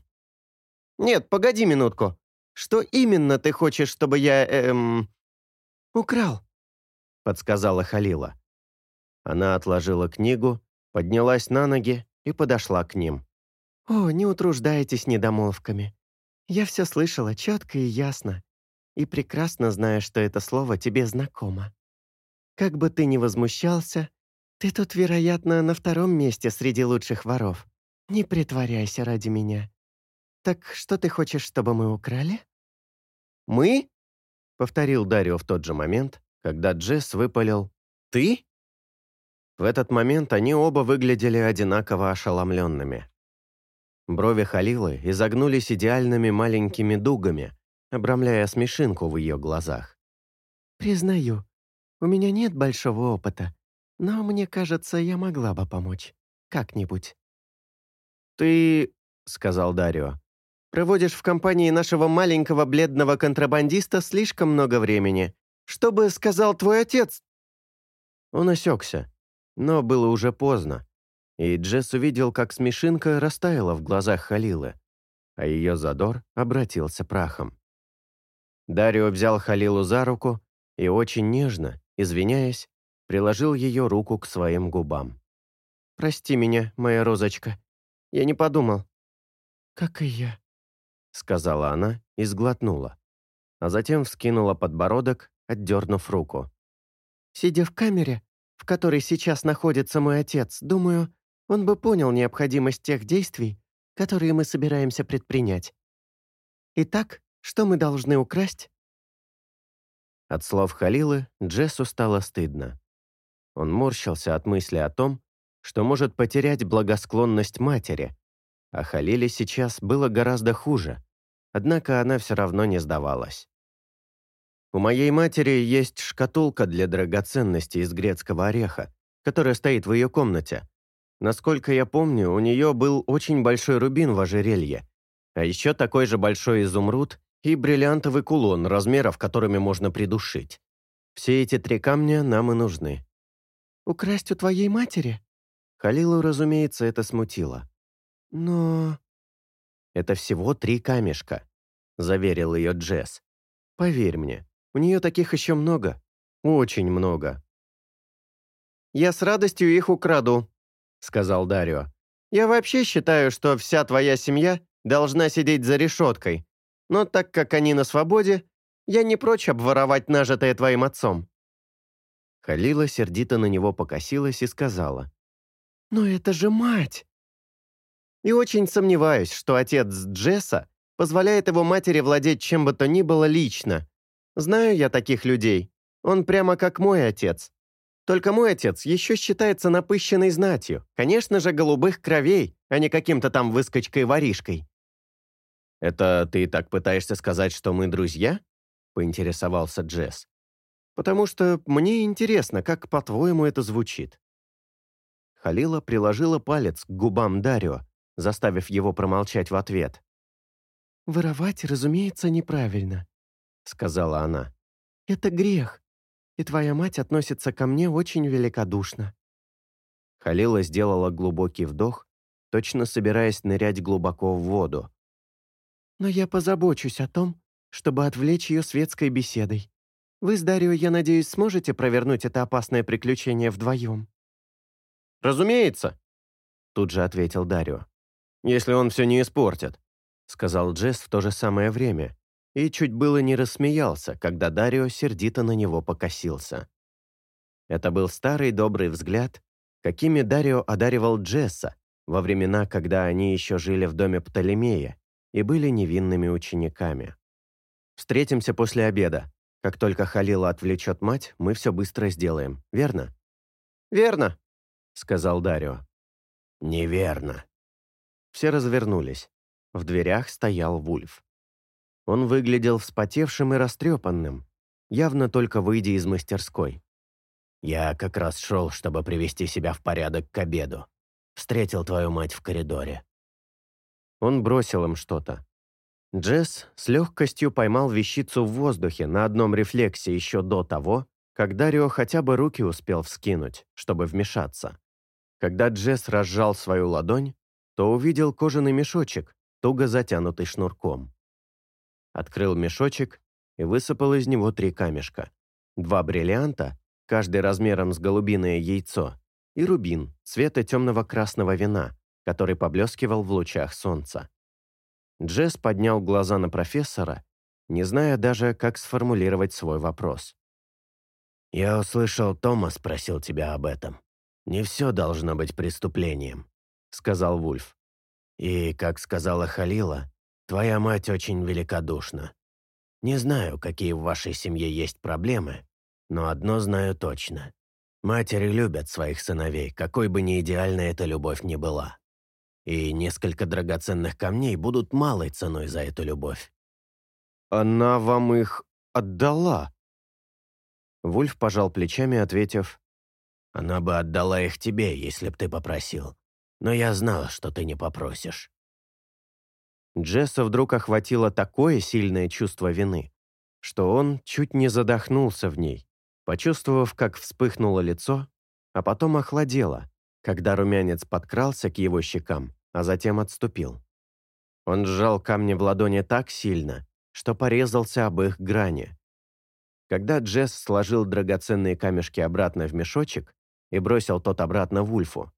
«Нет, погоди минутку. Что именно ты хочешь, чтобы я, эм...» «Украл», — подсказала Халила. Она отложила книгу, поднялась на ноги и подошла к ним. «О, не утруждайтесь недомолвками. Я все слышала четко и ясно и прекрасно знаю, что это слово тебе знакомо. Как бы ты ни возмущался, ты тут, вероятно, на втором месте среди лучших воров. Не притворяйся ради меня. Так что ты хочешь, чтобы мы украли?» «Мы?» — повторил Дарио в тот же момент, когда Джесс выпалил «Ты?». В этот момент они оба выглядели одинаково ошеломленными. Брови Халилы изогнулись идеальными маленькими дугами, обрамляя смешинку в ее глазах. «Признаю, у меня нет большого опыта, но мне кажется, я могла бы помочь. Как-нибудь». «Ты...» — сказал Дарио. «Проводишь в компании нашего маленького бледного контрабандиста слишком много времени. Что бы сказал твой отец?» Он осекся, но было уже поздно, и Джесс увидел, как смешинка растаяла в глазах Халилы, а ее задор обратился прахом. Дарио взял Халилу за руку и очень нежно, извиняясь, приложил ее руку к своим губам. «Прости меня, моя розочка. Я не подумал». «Как и я», — сказала она и сглотнула, а затем вскинула подбородок, отдернув руку. «Сидя в камере, в которой сейчас находится мой отец, думаю, он бы понял необходимость тех действий, которые мы собираемся предпринять. Итак, что мы должны украсть?» От слов Халилы Джессу стало стыдно. Он морщился от мысли о том, что может потерять благосклонность матери, а Халиле сейчас было гораздо хуже, однако она все равно не сдавалась. «У моей матери есть шкатулка для драгоценностей из грецкого ореха, которая стоит в ее комнате. Насколько я помню, у нее был очень большой рубин в ожерелье, а еще такой же большой изумруд и бриллиантовый кулон, размеров которыми можно придушить. Все эти три камня нам и нужны». «Украсть у твоей матери?» Халилу, разумеется, это смутило. «Но...» «Это всего три камешка», — заверил ее Джесс. «Поверь мне, у нее таких еще много. Очень много». «Я с радостью их украду», — сказал Дарио. «Я вообще считаю, что вся твоя семья должна сидеть за решеткой, но так как они на свободе, я не прочь обворовать нажитое твоим отцом». Халила сердито на него покосилась и сказала. «Но это же мать!» И очень сомневаюсь, что отец Джесса позволяет его матери владеть чем бы то ни было лично. Знаю я таких людей. Он прямо как мой отец. Только мой отец еще считается напыщенной знатью, конечно же, голубых кровей, а не каким-то там выскочкой-воришкой. «Это ты так пытаешься сказать, что мы друзья?» — поинтересовался Джесс. «Потому что мне интересно, как, по-твоему, это звучит». Халила приложила палец к губам Дарио, заставив его промолчать в ответ. «Воровать, разумеется, неправильно», — сказала она. «Это грех, и твоя мать относится ко мне очень великодушно». Халила сделала глубокий вдох, точно собираясь нырять глубоко в воду. «Но я позабочусь о том, чтобы отвлечь ее светской беседой. Вы с Дарио, я надеюсь, сможете провернуть это опасное приключение вдвоем?» «Разумеется», — тут же ответил Дарио. «Если он все не испортит», — сказал Джесс в то же самое время, и чуть было не рассмеялся, когда Дарио сердито на него покосился. Это был старый добрый взгляд, какими Дарио одаривал Джесса во времена, когда они еще жили в доме Птолемея и были невинными учениками. «Встретимся после обеда. Как только Халила отвлечет мать, мы все быстро сделаем, верно?» «Верно», — сказал Дарио. «Неверно». Все развернулись. В дверях стоял Вульф. Он выглядел вспотевшим и растрепанным, явно только выйдя из мастерской. «Я как раз шел, чтобы привести себя в порядок к обеду. Встретил твою мать в коридоре». Он бросил им что-то. Джесс с легкостью поймал вещицу в воздухе на одном рефлексе еще до того, как Дарио хотя бы руки успел вскинуть, чтобы вмешаться. Когда Джесс разжал свою ладонь, то увидел кожаный мешочек, туго затянутый шнурком. Открыл мешочек и высыпал из него три камешка. Два бриллианта, каждый размером с голубиное яйцо, и рубин цвета темного красного вина, который поблескивал в лучах солнца. Джесс поднял глаза на профессора, не зная даже, как сформулировать свой вопрос. «Я услышал, Томас просил тебя об этом. Не все должно быть преступлением», — сказал Вульф. «И, как сказала Халила, твоя мать очень великодушна. Не знаю, какие в вашей семье есть проблемы, но одно знаю точно. Матери любят своих сыновей, какой бы ни идеальной эта любовь ни была. И несколько драгоценных камней будут малой ценой за эту любовь». «Она вам их отдала?» Вульф пожал плечами, ответив, «Она бы отдала их тебе, если б ты попросил. Но я знал, что ты не попросишь». Джесса вдруг охватило такое сильное чувство вины, что он чуть не задохнулся в ней, почувствовав, как вспыхнуло лицо, а потом охладело, когда румянец подкрался к его щекам, а затем отступил. Он сжал камни в ладони так сильно, что порезался об их грани, когда Джесс сложил драгоценные камешки обратно в мешочек и бросил тот обратно Вульфу,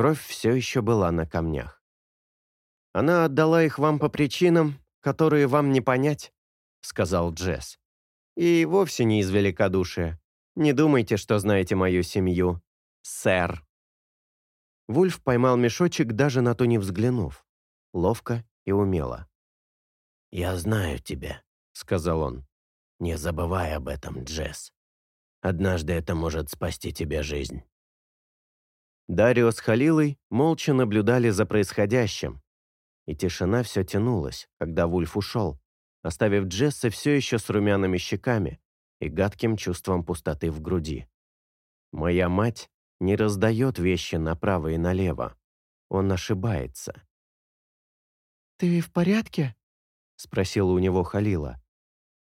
кровь все еще была на камнях. «Она отдала их вам по причинам, которые вам не понять», — сказал Джесс. «И вовсе не из великодушия. Не думайте, что знаете мою семью, сэр». Вульф поймал мешочек, даже на то не взглянув. Ловко и умело. «Я знаю тебя», — сказал он. Не забывай об этом, Джесс. Однажды это может спасти тебе жизнь». Дарио с Халилой молча наблюдали за происходящим, и тишина все тянулась, когда Вульф ушел, оставив Джесса все еще с румяными щеками и гадким чувством пустоты в груди. «Моя мать не раздает вещи направо и налево. Он ошибается». «Ты в порядке?» — спросила у него Халила.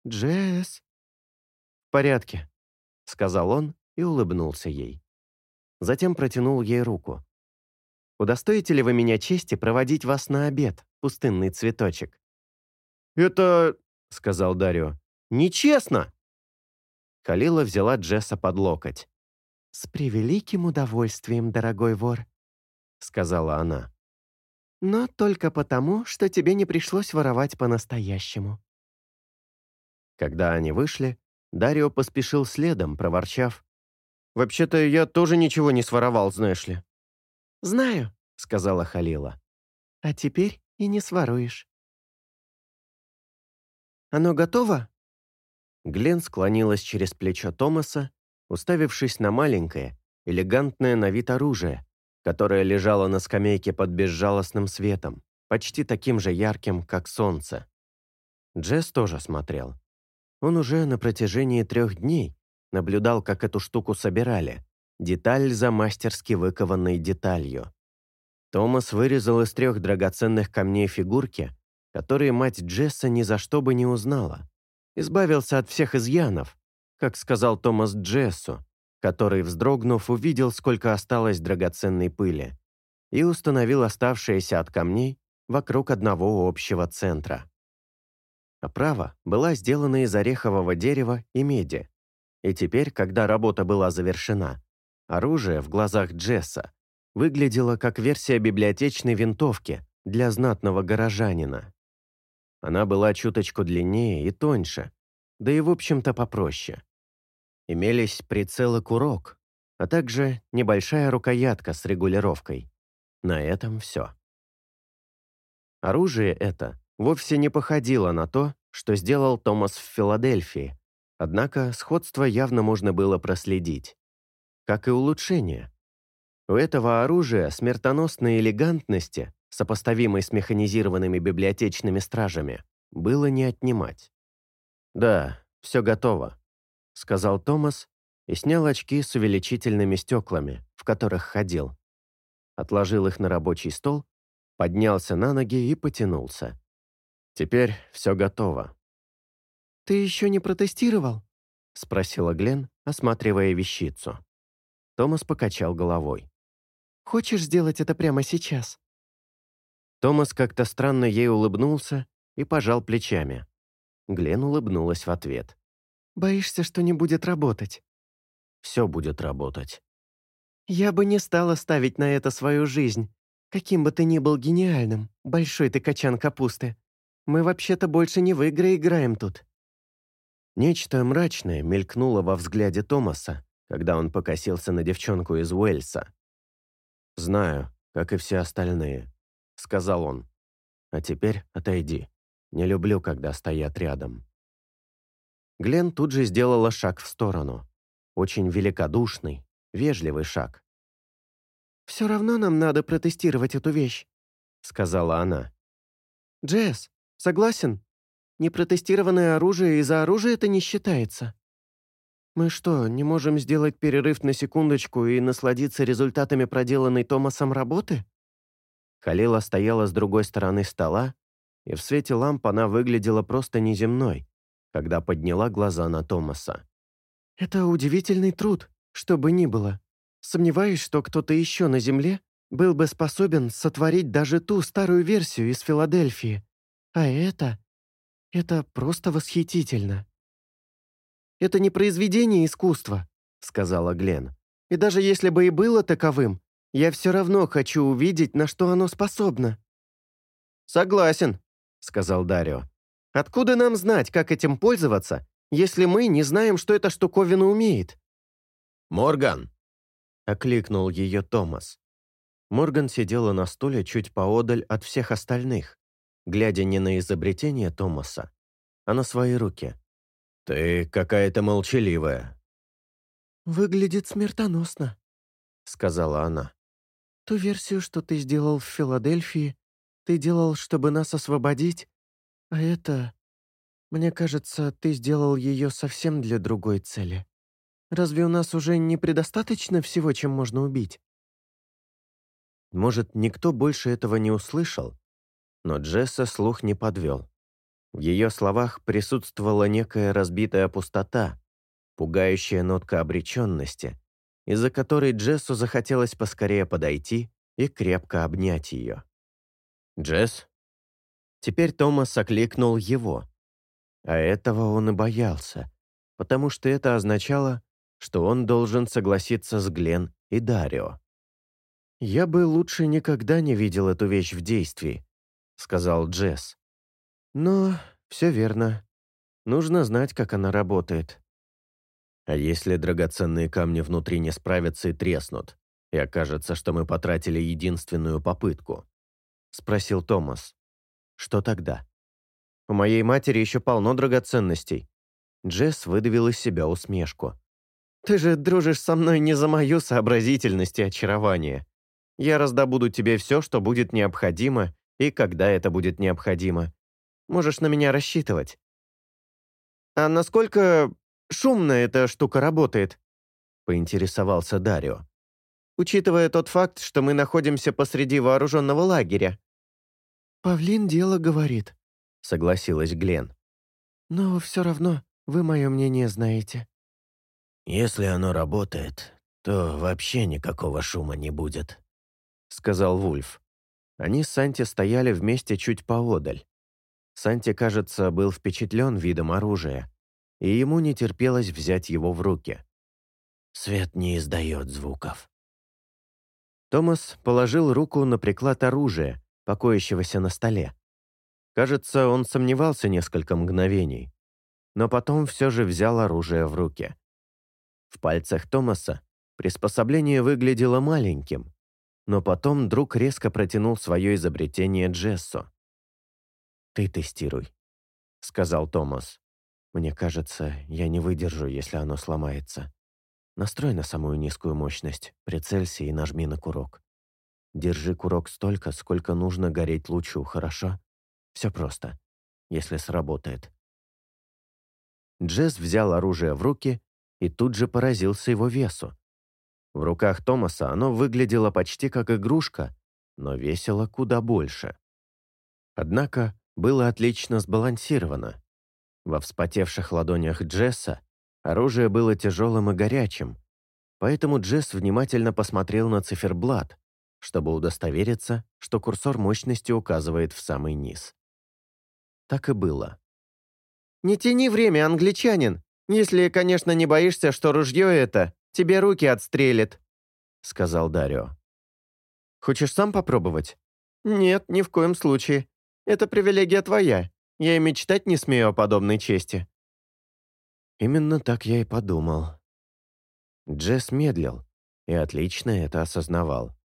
«Джесс!» «В порядке», — сказал он и улыбнулся ей. Затем протянул ей руку. «Удостоите ли вы меня чести проводить вас на обед, пустынный цветочек?» «Это...» — сказал Дарио. «Нечестно!» Калила взяла Джесса под локоть. «С превеликим удовольствием, дорогой вор», — сказала она. «Но только потому, что тебе не пришлось воровать по-настоящему». Когда они вышли, Дарио поспешил следом, проворчав. «Вообще-то я тоже ничего не своровал, знаешь ли». «Знаю», — сказала Халила. «А теперь и не своруешь». «Оно готово?» Глен склонилась через плечо Томаса, уставившись на маленькое, элегантное на вид оружие, которое лежало на скамейке под безжалостным светом, почти таким же ярким, как солнце. Джесс тоже смотрел. Он уже на протяжении трех дней наблюдал, как эту штуку собирали, деталь за мастерски выкованной деталью. Томас вырезал из трех драгоценных камней фигурки, которые мать Джесса ни за что бы не узнала. Избавился от всех изъянов, как сказал Томас Джессу, который, вздрогнув, увидел, сколько осталось драгоценной пыли, и установил оставшиеся от камней вокруг одного общего центра. Оправа была сделана из орехового дерева и меди, и теперь, когда работа была завершена, оружие в глазах Джесса выглядело как версия библиотечной винтовки для знатного горожанина. Она была чуточку длиннее и тоньше, да и в общем-то попроще. Имелись прицел и курок, а также небольшая рукоятка с регулировкой. На этом все. Оружие это вовсе не походило на то, что сделал Томас в Филадельфии, однако сходство явно можно было проследить. Как и улучшение. У этого оружия смертоносной элегантности, сопоставимой с механизированными библиотечными стражами, было не отнимать. Да, все готово сказал Томас и снял очки с увеличительными стеклами, в которых ходил. Отложил их на рабочий стол, поднялся на ноги и потянулся. Теперь все готово. «Ты еще не протестировал?» — спросила Глен, осматривая вещицу. Томас покачал головой. «Хочешь сделать это прямо сейчас?» Томас как-то странно ей улыбнулся и пожал плечами. Глен улыбнулась в ответ. Боишься, что не будет работать?» «Все будет работать». «Я бы не стала ставить на это свою жизнь. Каким бы ты ни был гениальным, большой ты качан капусты. Мы вообще-то больше не в игры играем тут». Нечто мрачное мелькнуло во взгляде Томаса, когда он покосился на девчонку из Уэльса. «Знаю, как и все остальные», — сказал он. «А теперь отойди. Не люблю, когда стоят рядом». Глен тут же сделала шаг в сторону. Очень великодушный, вежливый шаг. «Все равно нам надо протестировать эту вещь», — сказала она. «Джесс, согласен? Непротестированное оружие из-за оружия это не считается. Мы что, не можем сделать перерыв на секундочку и насладиться результатами проделанной Томасом работы?» Халила стояла с другой стороны стола, и в свете ламп она выглядела просто неземной, когда подняла глаза на Томаса. «Это удивительный труд, что бы ни было. Сомневаюсь, что кто-то еще на Земле был бы способен сотворить даже ту старую версию из Филадельфии. А это... это просто восхитительно». «Это не произведение искусства», — сказала Глен. «И даже если бы и было таковым, я все равно хочу увидеть, на что оно способно». «Согласен», — сказал Дарио. Откуда нам знать, как этим пользоваться, если мы не знаем, что эта штуковина умеет?» «Морган!» — окликнул ее Томас. Морган сидела на стуле чуть поодаль от всех остальных, глядя не на изобретение Томаса, а на свои руки. «Ты какая-то молчаливая». «Выглядит смертоносно», — сказала она. «Ту версию, что ты сделал в Филадельфии, ты делал, чтобы нас освободить, а это... Мне кажется, ты сделал ее совсем для другой цели. Разве у нас уже не предостаточно всего, чем можно убить?» Может, никто больше этого не услышал, но Джесса слух не подвел. В ее словах присутствовала некая разбитая пустота, пугающая нотка обреченности, из-за которой Джессу захотелось поскорее подойти и крепко обнять ее. «Джесс?» Теперь Томас окликнул его. А этого он и боялся, потому что это означало, что он должен согласиться с Глен и Дарио. «Я бы лучше никогда не видел эту вещь в действии», — сказал Джесс. «Но все верно. Нужно знать, как она работает». «А если драгоценные камни внутри не справятся и треснут, и окажется, что мы потратили единственную попытку?» — спросил Томас. Что тогда? У моей матери еще полно драгоценностей. Джесс выдавил из себя усмешку. «Ты же дружишь со мной не за мою сообразительность и очарование. Я раздобуду тебе все, что будет необходимо, и когда это будет необходимо. Можешь на меня рассчитывать». «А насколько шумно эта штука работает?» поинтересовался Дарио. «Учитывая тот факт, что мы находимся посреди вооруженного лагеря». «Павлин дело говорит», — согласилась Глен. «Но все равно вы мое мнение знаете». «Если оно работает, то вообще никакого шума не будет», — сказал Вульф. Они с Санти стояли вместе чуть поодаль. Санти, кажется, был впечатлен видом оружия, и ему не терпелось взять его в руки. «Свет не издает звуков». Томас положил руку на приклад оружия, покоящегося на столе. Кажется, он сомневался несколько мгновений, но потом все же взял оружие в руки. В пальцах Томаса приспособление выглядело маленьким, но потом друг резко протянул свое изобретение Джессу. «Ты тестируй», — сказал Томас. «Мне кажется, я не выдержу, если оно сломается. Настрой на самую низкую мощность, прицелься и нажми на курок. Держи курок столько, сколько нужно гореть лучу, хорошо? Все просто. Если сработает». Джесс взял оружие в руки и тут же поразился его весу. В руках Томаса оно выглядело почти как игрушка, но весило куда больше. Однако было отлично сбалансировано. Во вспотевших ладонях Джесса оружие было тяжелым и горячим, поэтому Джесс внимательно посмотрел на циферблат, чтобы удостовериться, что курсор мощности указывает в самый низ. Так и было. «Не тяни время, англичанин, если, конечно, не боишься, что ружье это тебе руки отстрелит», — сказал Дарио. «Хочешь сам попробовать?» «Нет, ни в коем случае. Это привилегия твоя. Я и мечтать не смею о подобной чести». Именно так я и подумал. Джесс медлил и отлично это осознавал.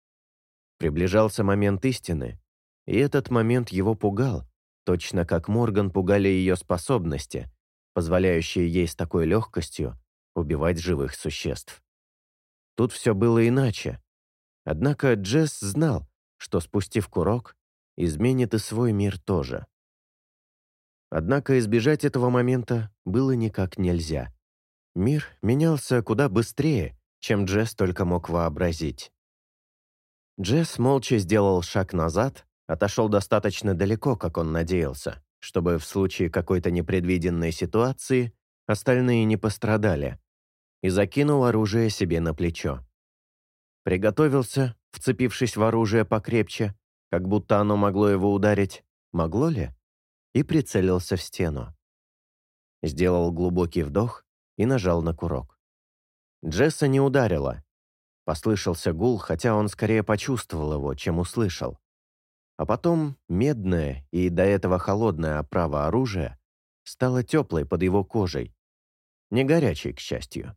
Приближался момент истины, и этот момент его пугал, точно как Морган пугали ее способности, позволяющие ей с такой легкостью убивать живых существ. Тут все было иначе. Однако Джесс знал, что, спустив курок, изменит и свой мир тоже. Однако избежать этого момента было никак нельзя. Мир менялся куда быстрее, чем Джесс только мог вообразить. Джесс молча сделал шаг назад, отошел достаточно далеко, как он надеялся, чтобы в случае какой-то непредвиденной ситуации остальные не пострадали, и закинул оружие себе на плечо. Приготовился, вцепившись в оружие покрепче, как будто оно могло его ударить, могло ли? И прицелился в стену. Сделал глубокий вдох и нажал на курок. Джесса не ударила. Послышался гул, хотя он скорее почувствовал его, чем услышал. А потом медная и до этого холодная оправа оружия стала теплой под его кожей. Не горячей, к счастью.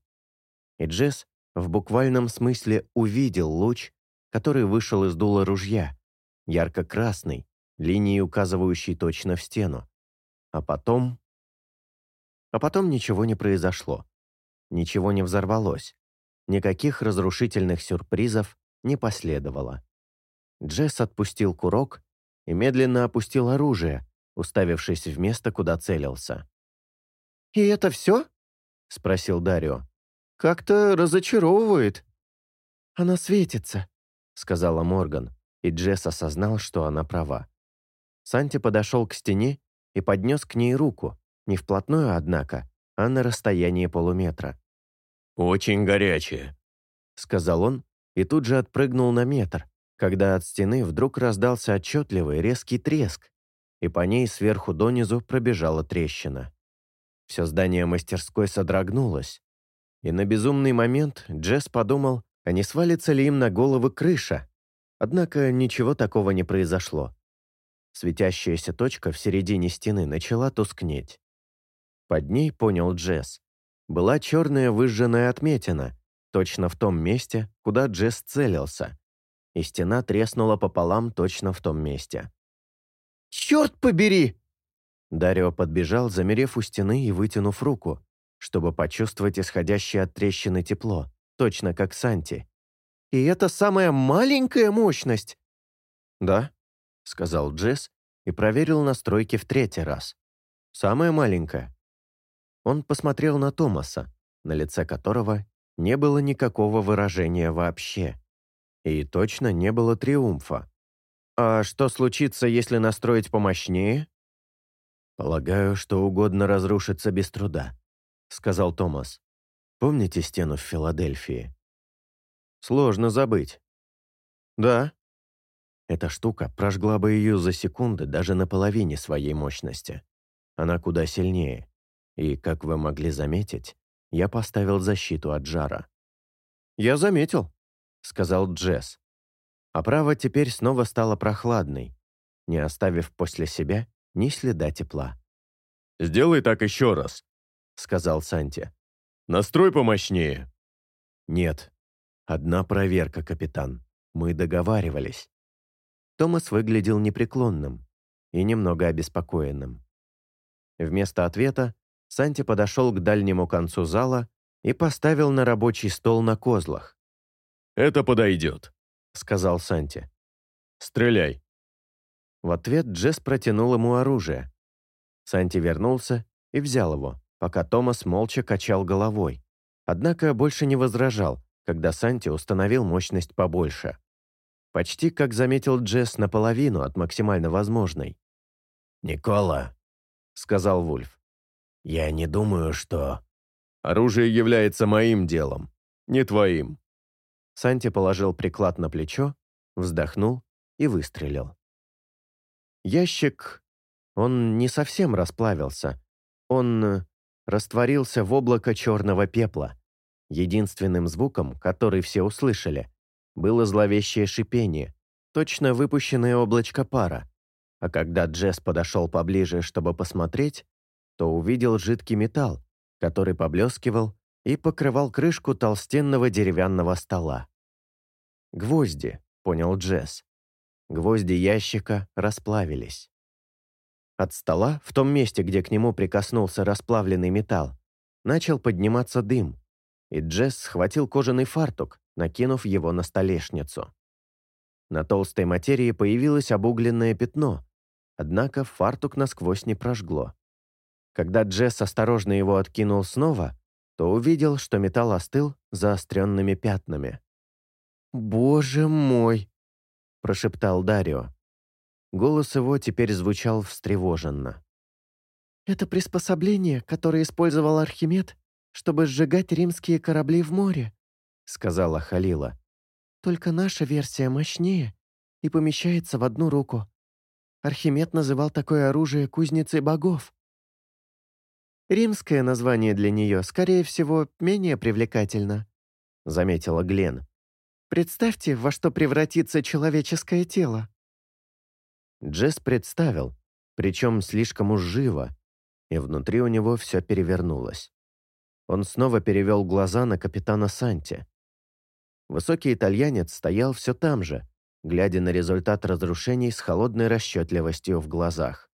И Джесс в буквальном смысле увидел луч, который вышел из дула ружья, ярко-красный, линией указывающей точно в стену. А потом... А потом ничего не произошло. Ничего не взорвалось. Никаких разрушительных сюрпризов не последовало. Джесс отпустил курок и медленно опустил оружие, уставившись в место, куда целился. «И это все?» — спросил Дарио. «Как-то разочаровывает». «Она светится», — сказала Морган и Джесс осознал, что она права. Санти подошел к стене и поднес к ней руку, не вплотную, однако, а на расстоянии полуметра. «Очень горячее», — сказал он и тут же отпрыгнул на метр, когда от стены вдруг раздался отчетливый резкий треск, и по ней сверху донизу пробежала трещина. Все здание мастерской содрогнулось, и на безумный момент Джесс подумал, а не свалится ли им на головы крыша, Однако ничего такого не произошло. Светящаяся точка в середине стены начала тускнеть. Под ней, понял Джесс, была черная выжженная отметина, точно в том месте, куда Джесс целился, и стена треснула пополам точно в том месте. «Черт побери!» Дарио подбежал, замерев у стены и вытянув руку, чтобы почувствовать исходящее от трещины тепло, точно как Санти. И это самая маленькая мощность?» «Да», — сказал Джесс и проверил настройки в третий раз. «Самая маленькая». Он посмотрел на Томаса, на лице которого не было никакого выражения вообще. И точно не было триумфа. «А что случится, если настроить помощнее?» «Полагаю, что угодно разрушится без труда», — сказал Томас. «Помните стену в Филадельфии?» «Сложно забыть». «Да». Эта штука прожгла бы ее за секунды даже на половине своей мощности. Она куда сильнее. И, как вы могли заметить, я поставил защиту от жара. «Я заметил», — сказал Джесс. Оправа теперь снова стала прохладной, не оставив после себя ни следа тепла. «Сделай так еще раз», — сказал Санти. «Настрой помощнее». «Нет. Одна проверка, капитан. Мы договаривались». Томас выглядел непреклонным и немного обеспокоенным. Вместо ответа Санти подошел к дальнему концу зала и поставил на рабочий стол на козлах. «Это подойдет», — сказал Санти. «Стреляй». В ответ Джесс протянул ему оружие. Санти вернулся и взял его, пока Томас молча качал головой. Однако больше не возражал, когда Санти установил мощность побольше. Почти, как заметил Джесс, наполовину от максимально возможной. «Никола», — сказал Вульф, — «я не думаю, что...» «Оружие является моим делом, не твоим». Санти положил приклад на плечо, вздохнул и выстрелил. Ящик, он не совсем расплавился. Он растворился в облако черного пепла. Единственным звуком, который все услышали, было зловещее шипение, точно выпущенное облачко пара. А когда Джесс подошел поближе, чтобы посмотреть, то увидел жидкий металл, который поблескивал и покрывал крышку толстенного деревянного стола. «Гвозди», — понял Джесс. Гвозди ящика расплавились. От стола, в том месте, где к нему прикоснулся расплавленный металл, начал подниматься дым, и Джесс схватил кожаный фартук, накинув его на столешницу. На толстой материи появилось обугленное пятно, однако фартук насквозь не прожгло. Когда Джесс осторожно его откинул снова, то увидел, что металл остыл заостренными пятнами. «Боже мой!» – прошептал Дарио. Голос его теперь звучал встревоженно. «Это приспособление, которое использовал Архимед, чтобы сжигать римские корабли в море», — сказала Халила. «Только наша версия мощнее и помещается в одну руку. Архимед называл такое оружие кузницей богов. Римское название для нее, скорее всего, менее привлекательно», — заметила Глен. «Представьте, во что превратится человеческое тело». Джесс представил, причем слишком уж живо, и внутри у него все перевернулось. Он снова перевел глаза на капитана Санти. Высокий итальянец стоял все там же, глядя на результат разрушений с холодной расчетливостью в глазах.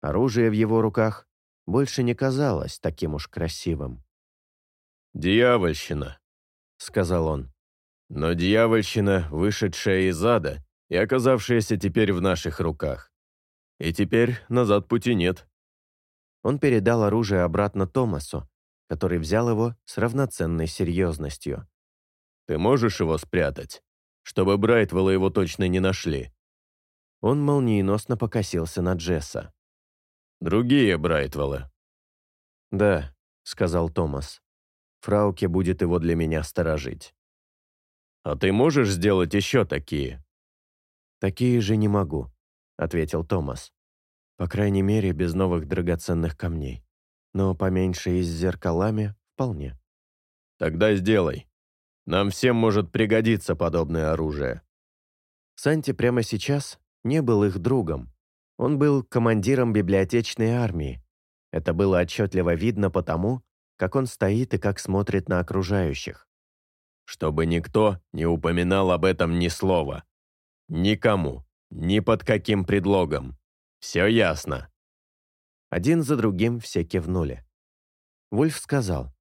Оружие в его руках больше не казалось таким уж красивым. «Дьявольщина», — сказал он. «Но дьявольщина, вышедшая из ада и оказавшаяся теперь в наших руках. И теперь назад пути нет». Он передал оружие обратно Томасу, который взял его с равноценной серьезностью. «Ты можешь его спрятать, чтобы Брайтвелла его точно не нашли?» Он молниеносно покосился на Джесса. «Другие Брайтвеллы». «Да», — сказал Томас. «Фрауке будет его для меня сторожить». «А ты можешь сделать еще такие?» «Такие же не могу», — ответил Томас. «По крайней мере, без новых драгоценных камней» но поменьше и с зеркалами вполне. Тогда сделай. Нам всем может пригодиться подобное оружие. Санти прямо сейчас не был их другом. Он был командиром библиотечной армии. Это было отчетливо видно потому, как он стоит и как смотрит на окружающих. Чтобы никто не упоминал об этом ни слова. Никому. Ни под каким предлогом. Все ясно. Один за другим все кивнули. Вульф сказал.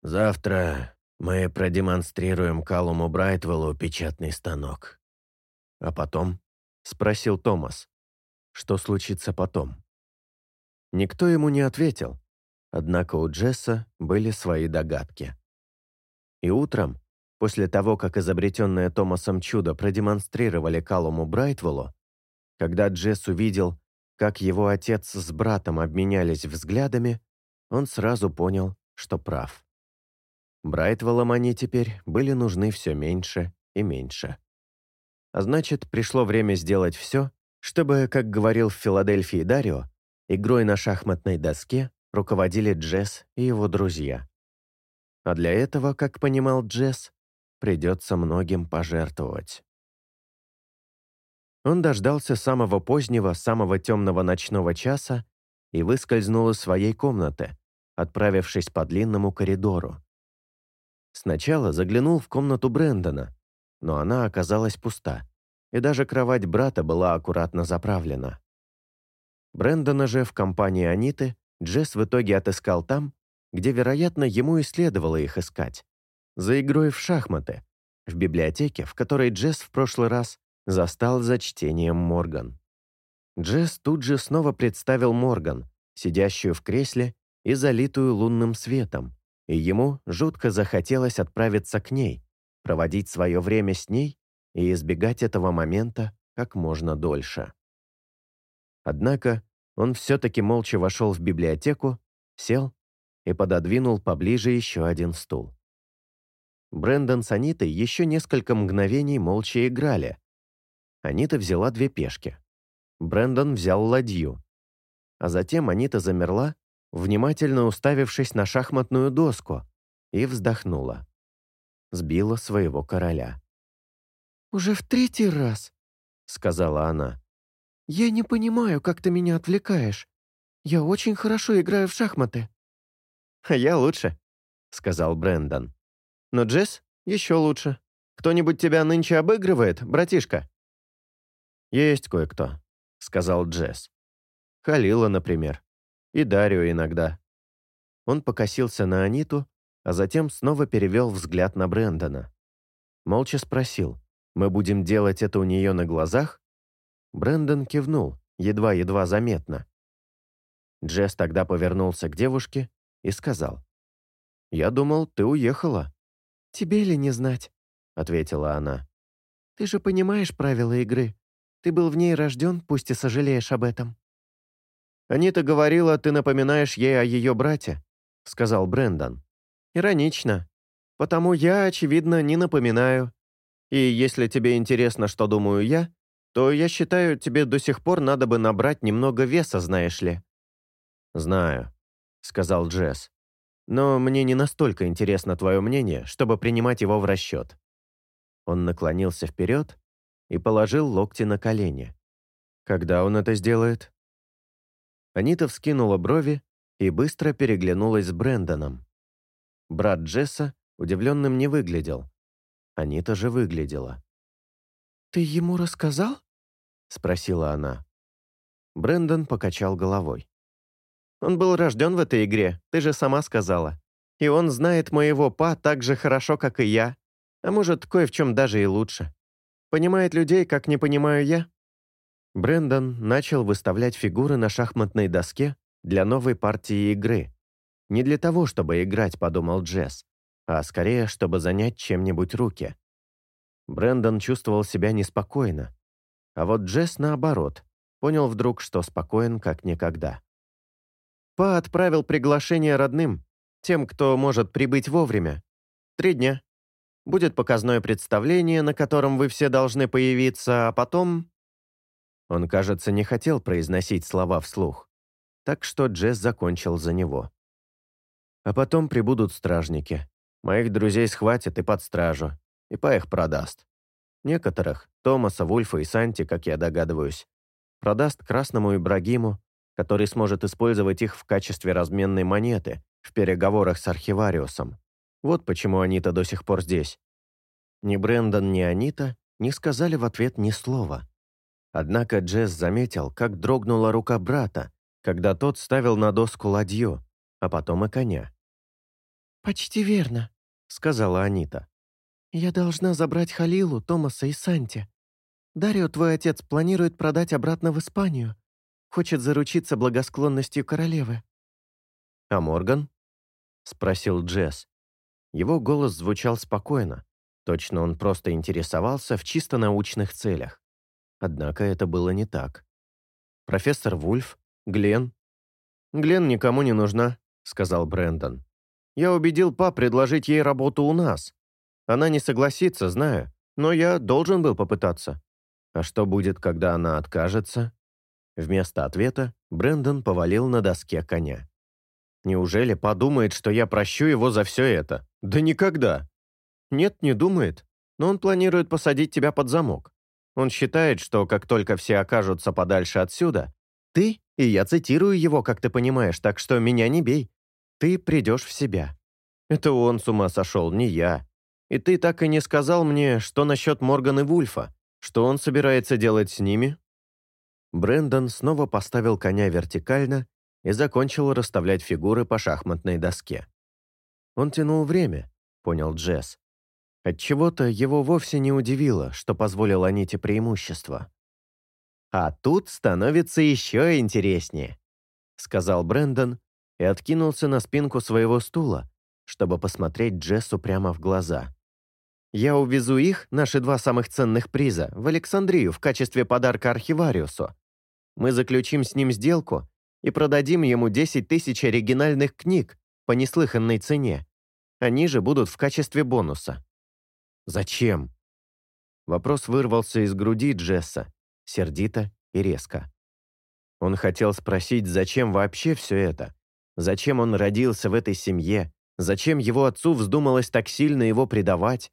«Завтра мы продемонстрируем Калуму Брайтвеллу печатный станок». «А потом?» — спросил Томас. «Что случится потом?» Никто ему не ответил, однако у Джесса были свои догадки. И утром, после того, как изобретенное Томасом чудо продемонстрировали Калуму Брайтвеллу, когда Джесс увидел, как его отец с братом обменялись взглядами, он сразу понял, что прав. Брайтвеллам они теперь были нужны все меньше и меньше. А значит, пришло время сделать все, чтобы, как говорил в Филадельфии Дарио, игрой на шахматной доске руководили Джесс и его друзья. А для этого, как понимал Джесс, придется многим пожертвовать. Он дождался самого позднего, самого темного ночного часа и выскользнул из своей комнаты, отправившись по длинному коридору. Сначала заглянул в комнату Брэндона, но она оказалась пуста, и даже кровать брата была аккуратно заправлена. Брэндона же в компании Аниты Джесс в итоге отыскал там, где, вероятно, ему и следовало их искать. За игрой в шахматы, в библиотеке, в которой Джесс в прошлый раз застал за чтением Морган. Джесс тут же снова представил Морган, сидящую в кресле и залитую лунным светом, и ему жутко захотелось отправиться к ней, проводить свое время с ней и избегать этого момента как можно дольше. Однако он все-таки молча вошел в библиотеку, сел и пододвинул поближе еще один стул. Брэндон с Анитой еще несколько мгновений молча играли, Анита взяла две пешки. Брендон взял ладью. А затем Анита замерла, внимательно уставившись на шахматную доску, и вздохнула. Сбила своего короля. «Уже в третий раз», — сказала она. «Я не понимаю, как ты меня отвлекаешь. Я очень хорошо играю в шахматы». «А я лучше», — сказал Брендон. «Но Джесс еще лучше. Кто-нибудь тебя нынче обыгрывает, братишка?» «Есть кое-кто», — сказал Джесс. «Халила, например. И Дарио иногда». Он покосился на Аниту, а затем снова перевел взгляд на Брэндона. Молча спросил, «Мы будем делать это у нее на глазах?» Брэндон кивнул, едва-едва заметно. Джесс тогда повернулся к девушке и сказал, «Я думал, ты уехала». «Тебе ли не знать?» — ответила она. «Ты же понимаешь правила игры. Ты был в ней рожден, пусть и сожалеешь об этом». «Анита говорила, ты напоминаешь ей о ее брате», — сказал Брендон. «Иронично. Потому я, очевидно, не напоминаю. И если тебе интересно, что думаю я, то я считаю, тебе до сих пор надо бы набрать немного веса, знаешь ли». «Знаю», — сказал Джесс. «Но мне не настолько интересно твое мнение, чтобы принимать его в расчет». Он наклонился вперед и положил локти на колени. «Когда он это сделает?» Анита вскинула брови и быстро переглянулась с Брэндоном. Брат Джесса удивленным не выглядел. Анита же выглядела. «Ты ему рассказал?» — спросила она. Брэндон покачал головой. «Он был рожден в этой игре, ты же сама сказала. И он знает моего па так же хорошо, как и я, а может, кое в чем даже и лучше. Понимает людей, как не понимаю я?» Брендон начал выставлять фигуры на шахматной доске для новой партии игры. Не для того, чтобы играть, подумал Джесс, а скорее, чтобы занять чем-нибудь руки. Брендон чувствовал себя неспокойно. А вот Джесс, наоборот, понял вдруг, что спокоен как никогда. Па отправил приглашение родным, тем, кто может прибыть вовремя. Три дня. Будет показное представление, на котором вы все должны появиться, а потом...» Он, кажется, не хотел произносить слова вслух, так что Джесс закончил за него. «А потом прибудут стражники. Моих друзей схватят и под стражу, и па их продаст. Некоторых, Томаса, Вульфа и Санти, как я догадываюсь, продаст красному Ибрагиму, который сможет использовать их в качестве разменной монеты в переговорах с архивариусом. Вот почему Анита до сих пор здесь. Ни Брэндон, ни Анита не сказали в ответ ни слова. Однако Джесс заметил, как дрогнула рука брата, когда тот ставил на доску ладью, а потом и коня. «Почти верно», — сказала Анита. «Я должна забрать Халилу, Томаса и Санти. Дарио, твой отец, планирует продать обратно в Испанию. Хочет заручиться благосклонностью королевы». «А Морган?» — спросил Джесс. Его голос звучал спокойно. Точно он просто интересовался в чисто научных целях. Однако это было не так. «Профессор Вульф? Глен?» «Глен никому не нужна», — сказал Брэндон. «Я убедил па предложить ей работу у нас. Она не согласится, знаю, но я должен был попытаться». «А что будет, когда она откажется?» Вместо ответа Брэндон повалил на доске коня. «Неужели подумает, что я прощу его за все это? Да никогда!» «Нет, не думает, но он планирует посадить тебя под замок. Он считает, что как только все окажутся подальше отсюда, ты, и я цитирую его, как ты понимаешь, так что меня не бей, ты придешь в себя. Это он с ума сошел, не я. И ты так и не сказал мне, что насчет Моргана и Вульфа, что он собирается делать с ними?» Брендон снова поставил коня вертикально и закончил расставлять фигуры по шахматной доске. Он тянул время, понял Джесс. Отчего-то его вовсе не удивило, что позволил Аните преимущество. «А тут становится еще интереснее», — сказал Брендон и откинулся на спинку своего стула, чтобы посмотреть Джессу прямо в глаза. «Я увезу их, наши два самых ценных приза, в Александрию в качестве подарка архивариусу. Мы заключим с ним сделку и продадим ему 10 тысяч оригинальных книг по неслыханной цене. Они же будут в качестве бонуса». «Зачем?» Вопрос вырвался из груди Джесса, сердито и резко. Он хотел спросить, зачем вообще все это? Зачем он родился в этой семье? Зачем его отцу вздумалось так сильно его предавать?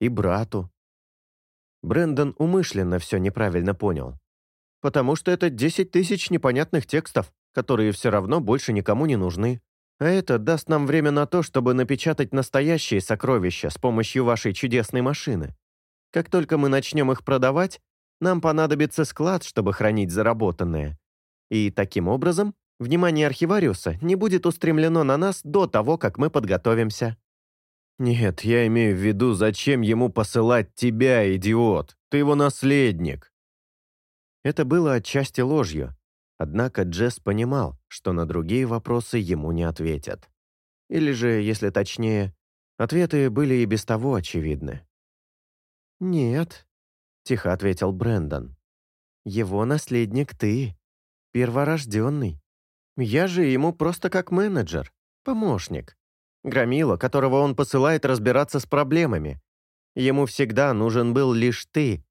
И брату. Брендон умышленно все неправильно понял потому что это 10 тысяч непонятных текстов, которые все равно больше никому не нужны. А это даст нам время на то, чтобы напечатать настоящие сокровища с помощью вашей чудесной машины. Как только мы начнем их продавать, нам понадобится склад, чтобы хранить заработанное. И таким образом, внимание архивариуса не будет устремлено на нас до того, как мы подготовимся. Нет, я имею в виду, зачем ему посылать тебя, идиот? Ты его наследник. Это было отчасти ложью, однако Джесс понимал, что на другие вопросы ему не ответят. Или же, если точнее, ответы были и без того очевидны. «Нет», — тихо ответил Брэндон. «Его наследник ты, перворожденный. Я же ему просто как менеджер, помощник. Громила, которого он посылает разбираться с проблемами. Ему всегда нужен был лишь ты,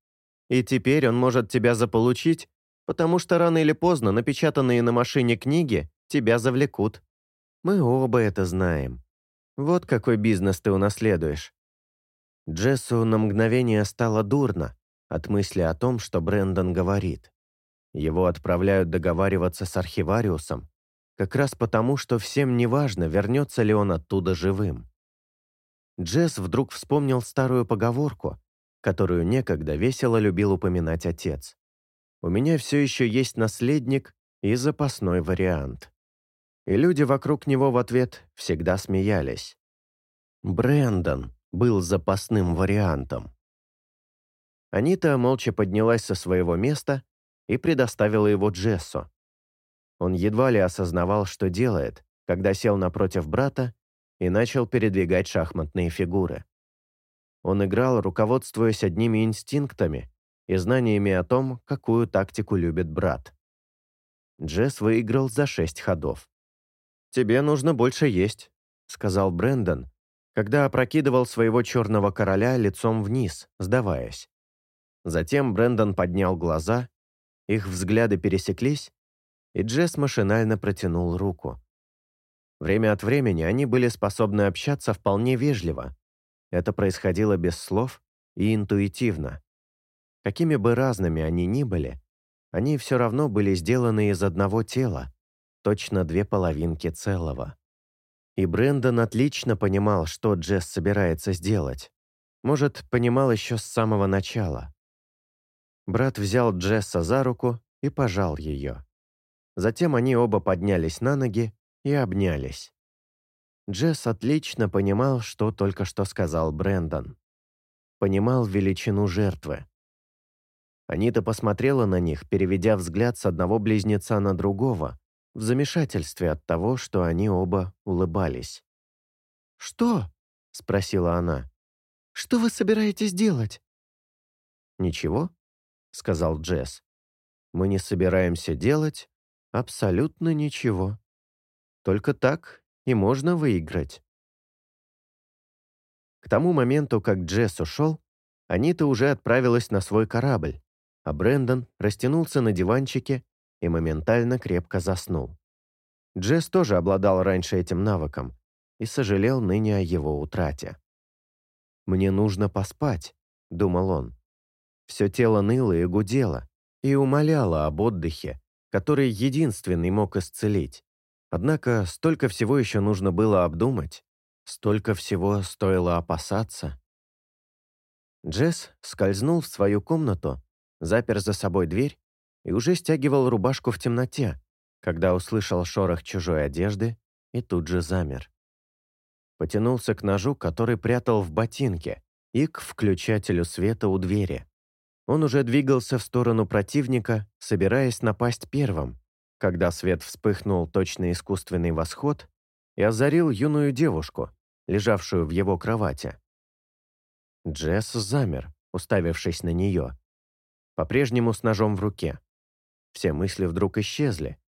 и теперь он может тебя заполучить, потому что рано или поздно напечатанные на машине книги тебя завлекут. Мы оба это знаем. Вот какой бизнес ты унаследуешь». Джессу на мгновение стало дурно от мысли о том, что Брэндон говорит. Его отправляют договариваться с архивариусом, как раз потому, что всем неважно, вернется ли он оттуда живым. Джесс вдруг вспомнил старую поговорку, которую некогда весело любил упоминать отец. У меня все еще есть наследник и запасной вариант. И люди вокруг него в ответ всегда смеялись. Брэндон был запасным вариантом. Анита молча поднялась со своего места и предоставила его Джессу. Он едва ли осознавал, что делает, когда сел напротив брата и начал передвигать шахматные фигуры. Он играл, руководствуясь одними инстинктами и знаниями о том, какую тактику любит брат. Джесс выиграл за шесть ходов. «Тебе нужно больше есть», — сказал Брэндон, когда опрокидывал своего черного короля лицом вниз, сдаваясь. Затем Брэндон поднял глаза, их взгляды пересеклись, и Джесс машинально протянул руку. Время от времени они были способны общаться вполне вежливо, это происходило без слов и интуитивно. Какими бы разными они ни были, они все равно были сделаны из одного тела, точно две половинки целого. И Брэндон отлично понимал, что Джесс собирается сделать. Может, понимал еще с самого начала. Брат взял Джесса за руку и пожал ее. Затем они оба поднялись на ноги и обнялись. Джесс отлично понимал, что только что сказал Брэндон. Понимал величину жертвы. Анита посмотрела на них, переведя взгляд с одного близнеца на другого, в замешательстве от того, что они оба улыбались. «Что?» — спросила она. «Что вы собираетесь делать?» «Ничего», — сказал Джесс. «Мы не собираемся делать абсолютно ничего. Только так и можно выиграть». К тому моменту, как Джесс ушел, Анита уже отправилась на свой корабль, а Брэндон растянулся на диванчике и моментально крепко заснул. Джесс тоже обладал раньше этим навыком и сожалел ныне о его утрате. «Мне нужно поспать», — думал он. Все тело ныло и гудело, и умоляло об отдыхе, который единственный мог исцелить. Однако столько всего еще нужно было обдумать, столько всего стоило опасаться. Джесс скользнул в свою комнату, запер за собой дверь и уже стягивал рубашку в темноте, когда услышал шорох чужой одежды и тут же замер. Потянулся к ножу, который прятал в ботинке, и к включателю света у двери. Он уже двигался в сторону противника, собираясь напасть первым, когда свет вспыхнул точно искусственный восход и озарил юную девушку, лежавшую в его кровати. Джесс замер, уставившись на нее, по-прежнему с ножом в руке. Все мысли вдруг исчезли,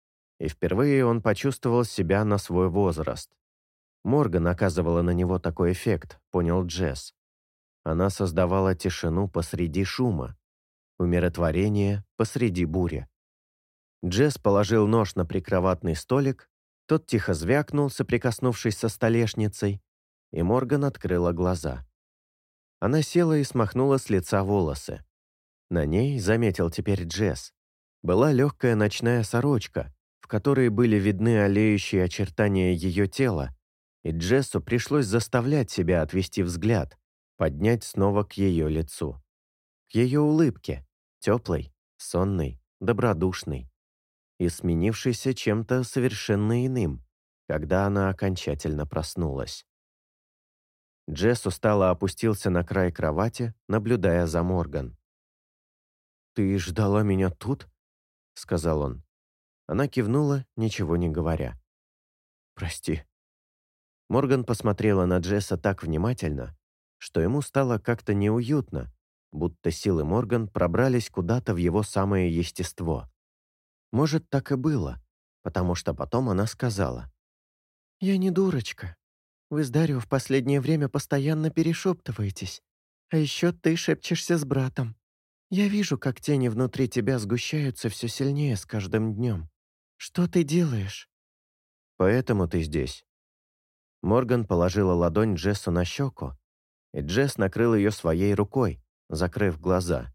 и впервые он почувствовал себя на свой возраст. Морган оказывала на него такой эффект, понял Джесс. Она создавала тишину посреди шума, умиротворение посреди бури. Джесс положил нож на прикроватный столик, тот тихо звякнул, соприкоснувшись со столешницей, и Морган открыла глаза. Она села и смахнула с лица волосы. На ней, заметил теперь Джесс, была легкая ночная сорочка, в которой были видны олеющие очертания ее тела, и Джессу пришлось заставлять себя отвести взгляд, поднять снова к ее лицу. К ее улыбке, теплой, сонной, добродушной и сменившейся чем-то совершенно иным, когда она окончательно проснулась. Джесс устало опустился на край кровати, наблюдая за Морган. «Ты ждала меня тут?» — сказал он. Она кивнула, ничего не говоря. «Прости». Морган посмотрела на Джесса так внимательно, что ему стало как-то неуютно, будто силы Морган пробрались куда-то в его самое естество. Может, так и было, потому что потом она сказала. «Я не дурочка. Вы с Дарио в последнее время постоянно перешептываетесь. А еще ты шепчешься с братом. Я вижу, как тени внутри тебя сгущаются все сильнее с каждым днем. Что ты делаешь?» «Поэтому ты здесь». Морган положила ладонь Джессу на щеку, и Джесс накрыл ее своей рукой, закрыв глаза.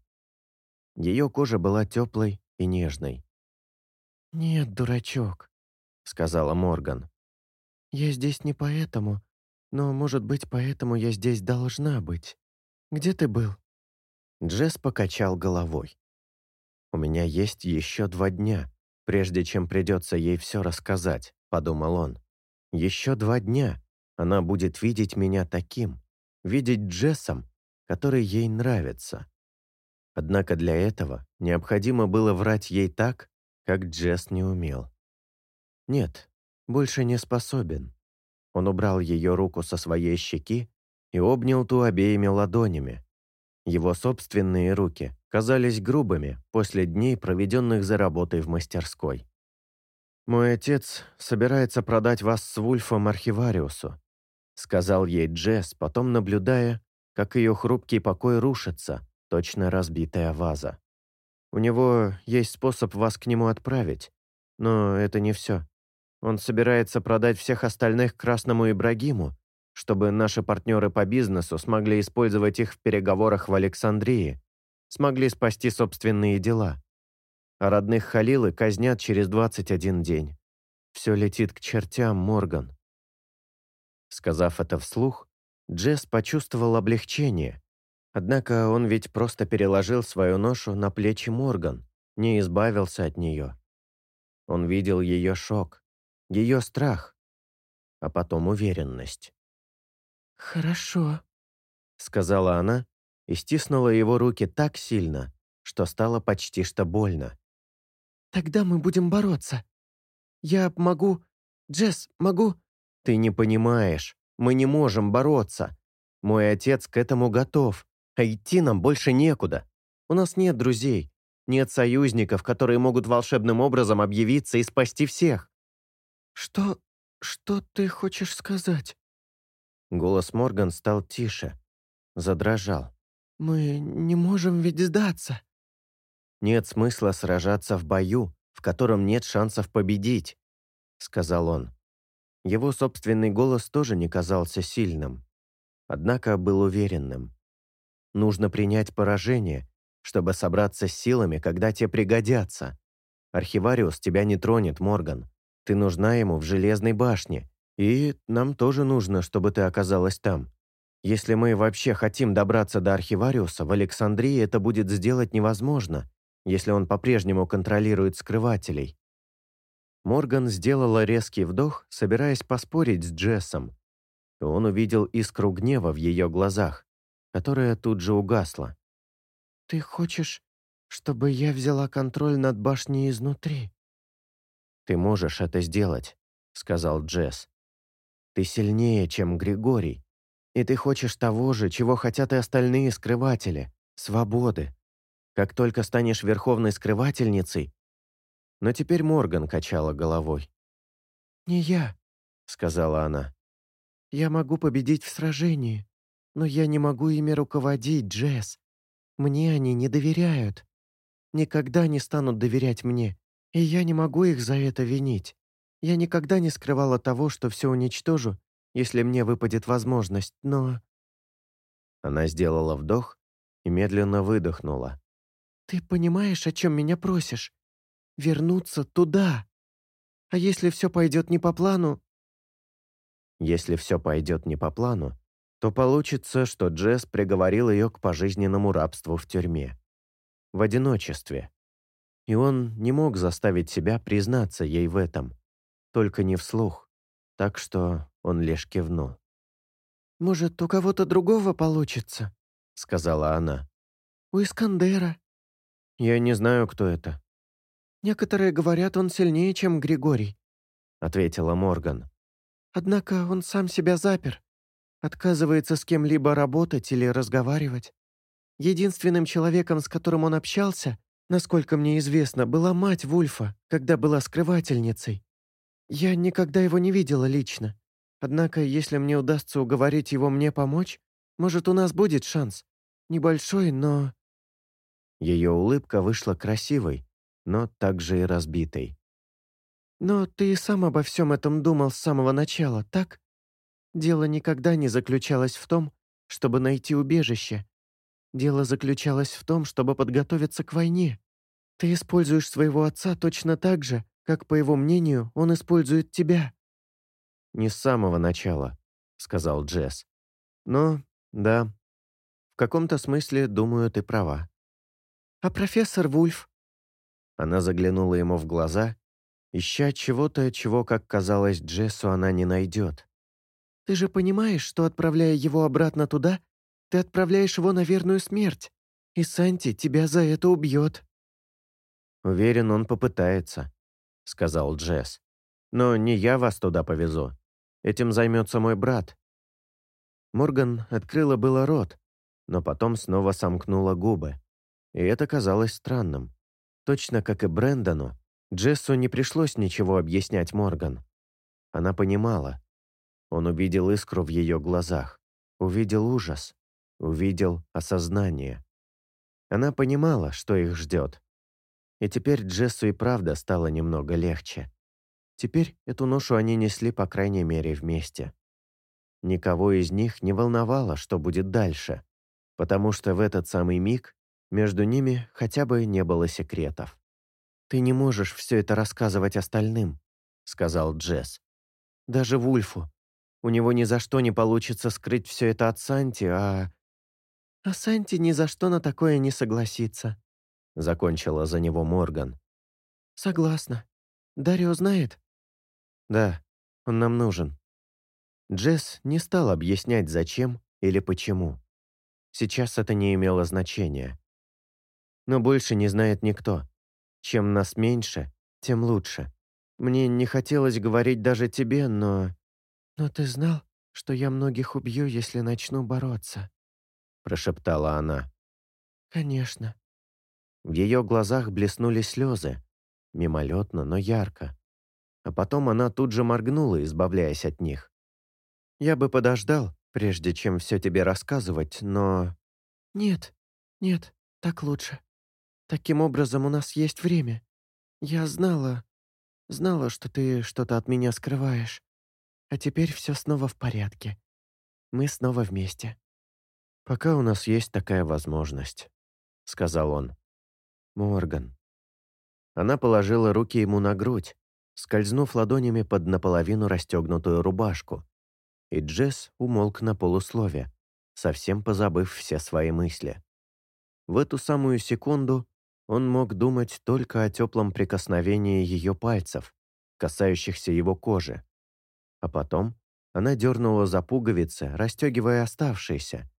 Ее кожа была теплой и нежной. «Нет, дурачок», — сказала Морган. «Я здесь не поэтому, но, может быть, поэтому я здесь должна быть. Где ты был?» Джесс покачал головой. «У меня есть еще два дня, прежде чем придется ей все рассказать», — подумал он. «Еще два дня она будет видеть меня таким, видеть Джессом, который ей нравится. Однако для этого необходимо было врать ей так, как Джесс не умел. Нет, больше не способен. Он убрал ее руку со своей щеки и обнял ту обеими ладонями, его собственные руки казались грубыми после дней, проведенных за работой в мастерской. «Мой отец собирается продать вас с Вульфом архивариусу», сказал ей Джесс, потом наблюдая, как ее хрупкий покой рушится, точно разбитая ваза. «У него есть способ вас к нему отправить, но это не все. Он собирается продать всех остальных Красному Ибрагиму, чтобы наши партнеры по бизнесу смогли использовать их в переговорах в Александрии, смогли спасти собственные дела. А родных Халилы казнят через 21 день. Все летит к чертям, Морган. Сказав это вслух, Джесс почувствовал облегчение. Однако он ведь просто переложил свою ношу на плечи Морган, не избавился от нее. Он видел ее шок, ее страх, а потом уверенность. «Хорошо», — сказала она и стиснула его руки так сильно, что стало почти что больно. «Тогда мы будем бороться. Я могу... Джесс, могу...» «Ты не понимаешь. Мы не можем бороться. Мой отец к этому готов, а идти нам больше некуда. У нас нет друзей, нет союзников, которые могут волшебным образом объявиться и спасти всех». «Что... что ты хочешь сказать?» Голос Морган стал тише, задрожал. «Мы не можем ведь сдаться». «Нет смысла сражаться в бою, в котором нет шансов победить», — сказал он. Его собственный голос тоже не казался сильным, однако был уверенным. Нужно принять поражение, чтобы собраться с силами, когда те пригодятся. Архивариус тебя не тронет, Морган. Ты нужна ему в Железной башне, и нам тоже нужно, чтобы ты оказалась там. Если мы вообще хотим добраться до Архивариуса, в Александрии это будет сделать невозможно, если он по-прежнему контролирует скрывателей. Морган сделала резкий вдох, собираясь поспорить с Джессом. Он увидел искру гнева в ее глазах, которая тут же угасла. «Ты хочешь, чтобы я взяла контроль над башней изнутри?» «Ты можешь это сделать», — сказал Джесс. «Ты сильнее, чем Григорий, и ты хочешь того же, чего хотят и остальные скрыватели — свободы. Как только станешь верховной скрывательницей, но теперь Морган качала головой. «Не я», — сказала она. «Я могу победить в сражении, но я не могу ими руководить, Джесс. Мне они не доверяют. Никогда не станут доверять мне, и я не могу их за это винить. Я никогда не скрывала того, что все уничтожу, если мне выпадет возможность, но...» Она сделала вдох и медленно выдохнула. «Ты понимаешь, о чем меня просишь? вернуться туда. А если все пойдет не по плану? Если все пойдет не по плану, то получится, что Джесс приговорил ее к пожизненному рабству в тюрьме. В одиночестве. И он не мог заставить себя признаться ей в этом. Только не вслух. Так что он лишь кивнул. «Может, у кого-то другого получится?» — сказала она. «У Искандера». «Я не знаю, кто это», «Некоторые говорят, он сильнее, чем Григорий», — ответила Морган. «Однако он сам себя запер. Отказывается с кем-либо работать или разговаривать. Единственным человеком, с которым он общался, насколько мне известно, была мать Вульфа, когда была скрывательницей. Я никогда его не видела лично. Однако, если мне удастся уговорить его мне помочь, может, у нас будет шанс. Небольшой, но...» Ее улыбка вышла красивой, но также и разбитой. «Но ты и сам обо всем этом думал с самого начала, так? Дело никогда не заключалось в том, чтобы найти убежище. Дело заключалось в том, чтобы подготовиться к войне. Ты используешь своего отца точно так же, как, по его мнению, он использует тебя». «Не с самого начала», — сказал Джесс. «Но, да, в каком-то смысле, думаю, ты права». «А профессор Вульф? Она заглянула ему в глаза, ища чего-то, чего, как казалось Джессу, она не найдет. «Ты же понимаешь, что, отправляя его обратно туда, ты отправляешь его на верную смерть, и Санти тебя за это убьет». «Уверен, он попытается», — сказал Джесс. «Но не я вас туда повезу. Этим займется мой брат». Морган открыла было рот, но потом снова сомкнула губы. И это казалось странным. Точно как и Брэндону, Джессу не пришлось ничего объяснять Морган. Она понимала. Он увидел искру в ее глазах, увидел ужас, увидел осознание. Она понимала, что их ждет. И теперь Джессу и правда стало немного легче. Теперь эту ношу они несли, по крайней мере, вместе. Никого из них не волновало, что будет дальше, потому что в этот самый миг между ними хотя бы не было секретов. «Ты не можешь все это рассказывать остальным», — сказал Джесс. «Даже Вульфу. У него ни за что не получится скрыть все это от Санти, а...» «А Санти ни за что на такое не согласится», — закончила за него Морган. «Согласна. Дарио знает?» «Да, он нам нужен». Джесс не стал объяснять, зачем или почему. Сейчас это не имело значения но больше не знает никто. Чем нас меньше, тем лучше. Мне не хотелось говорить даже тебе, но...» «Но ты знал?» что я многих убью, если начну бороться», — прошептала она. «Конечно». В ее глазах блеснули слезы, мимолетно, но ярко. А потом она тут же моргнула, избавляясь от них. «Я бы подождал, прежде чем все тебе рассказывать, но...» «Нет, нет, так лучше. Таким образом у нас есть время. Я знала, знала, что ты что-то от меня скрываешь. А теперь все снова в порядке. Мы снова вместе». «Пока у нас есть такая возможность», — сказал он. «Морган». Она положила руки ему на грудь, скользнув ладонями под наполовину расстегнутую рубашку, и Джесс умолк на полуслове, совсем позабыв все свои мысли. В эту самую секунду он мог думать только о теплом прикосновении ее пальцев, касающихся его кожи. А потом она дернула за пуговицы, расстегивая оставшиеся,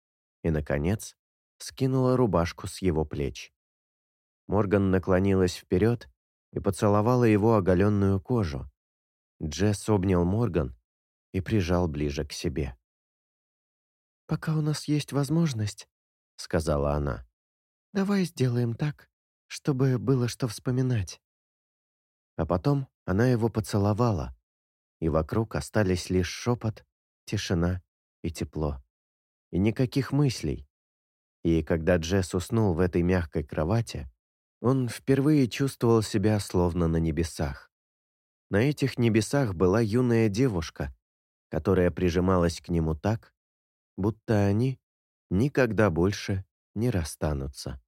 и, наконец, скинула рубашку с его плеч. Морган наклонилась вперед и поцеловала его оголенную кожу. Джесс обнял Морган и прижал ближе к себе. «Пока у нас есть возможность», — сказала она, — «давай сделаем так, чтобы было что вспоминать». А потом она его поцеловала, и вокруг остались лишь шепот, тишина и тепло и никаких мыслей. И когда Джесс уснул в этой мягкой кровати, он впервые чувствовал себя словно на небесах. На этих небесах была юная девушка, которая прижималась к нему так, будто они никогда больше не расстанутся.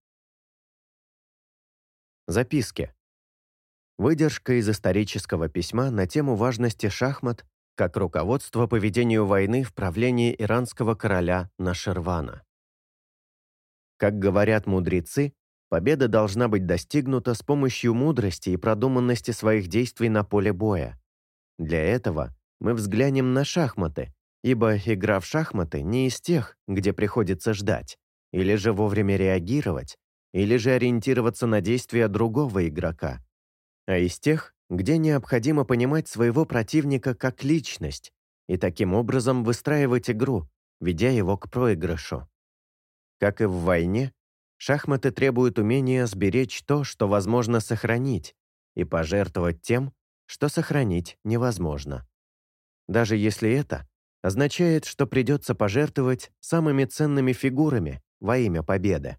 Записки. Выдержка из исторического письма на тему важности шахмат как руководство по ведению войны в правлении иранского короля Нашервана. Как говорят мудрецы, победа должна быть достигнута с помощью мудрости и продуманности своих действий на поле боя. Для этого мы взглянем на шахматы, ибо игра в шахматы не из тех, где приходится ждать, или же вовремя реагировать, или же ориентироваться на действия другого игрока, а из тех, где необходимо понимать своего противника как личность и таким образом выстраивать игру, ведя его к проигрышу. Как и в войне, шахматы требуют умения сберечь то, что возможно сохранить, и пожертвовать тем, что сохранить невозможно. Даже если это означает, что придется пожертвовать самыми ценными фигурами во имя победы.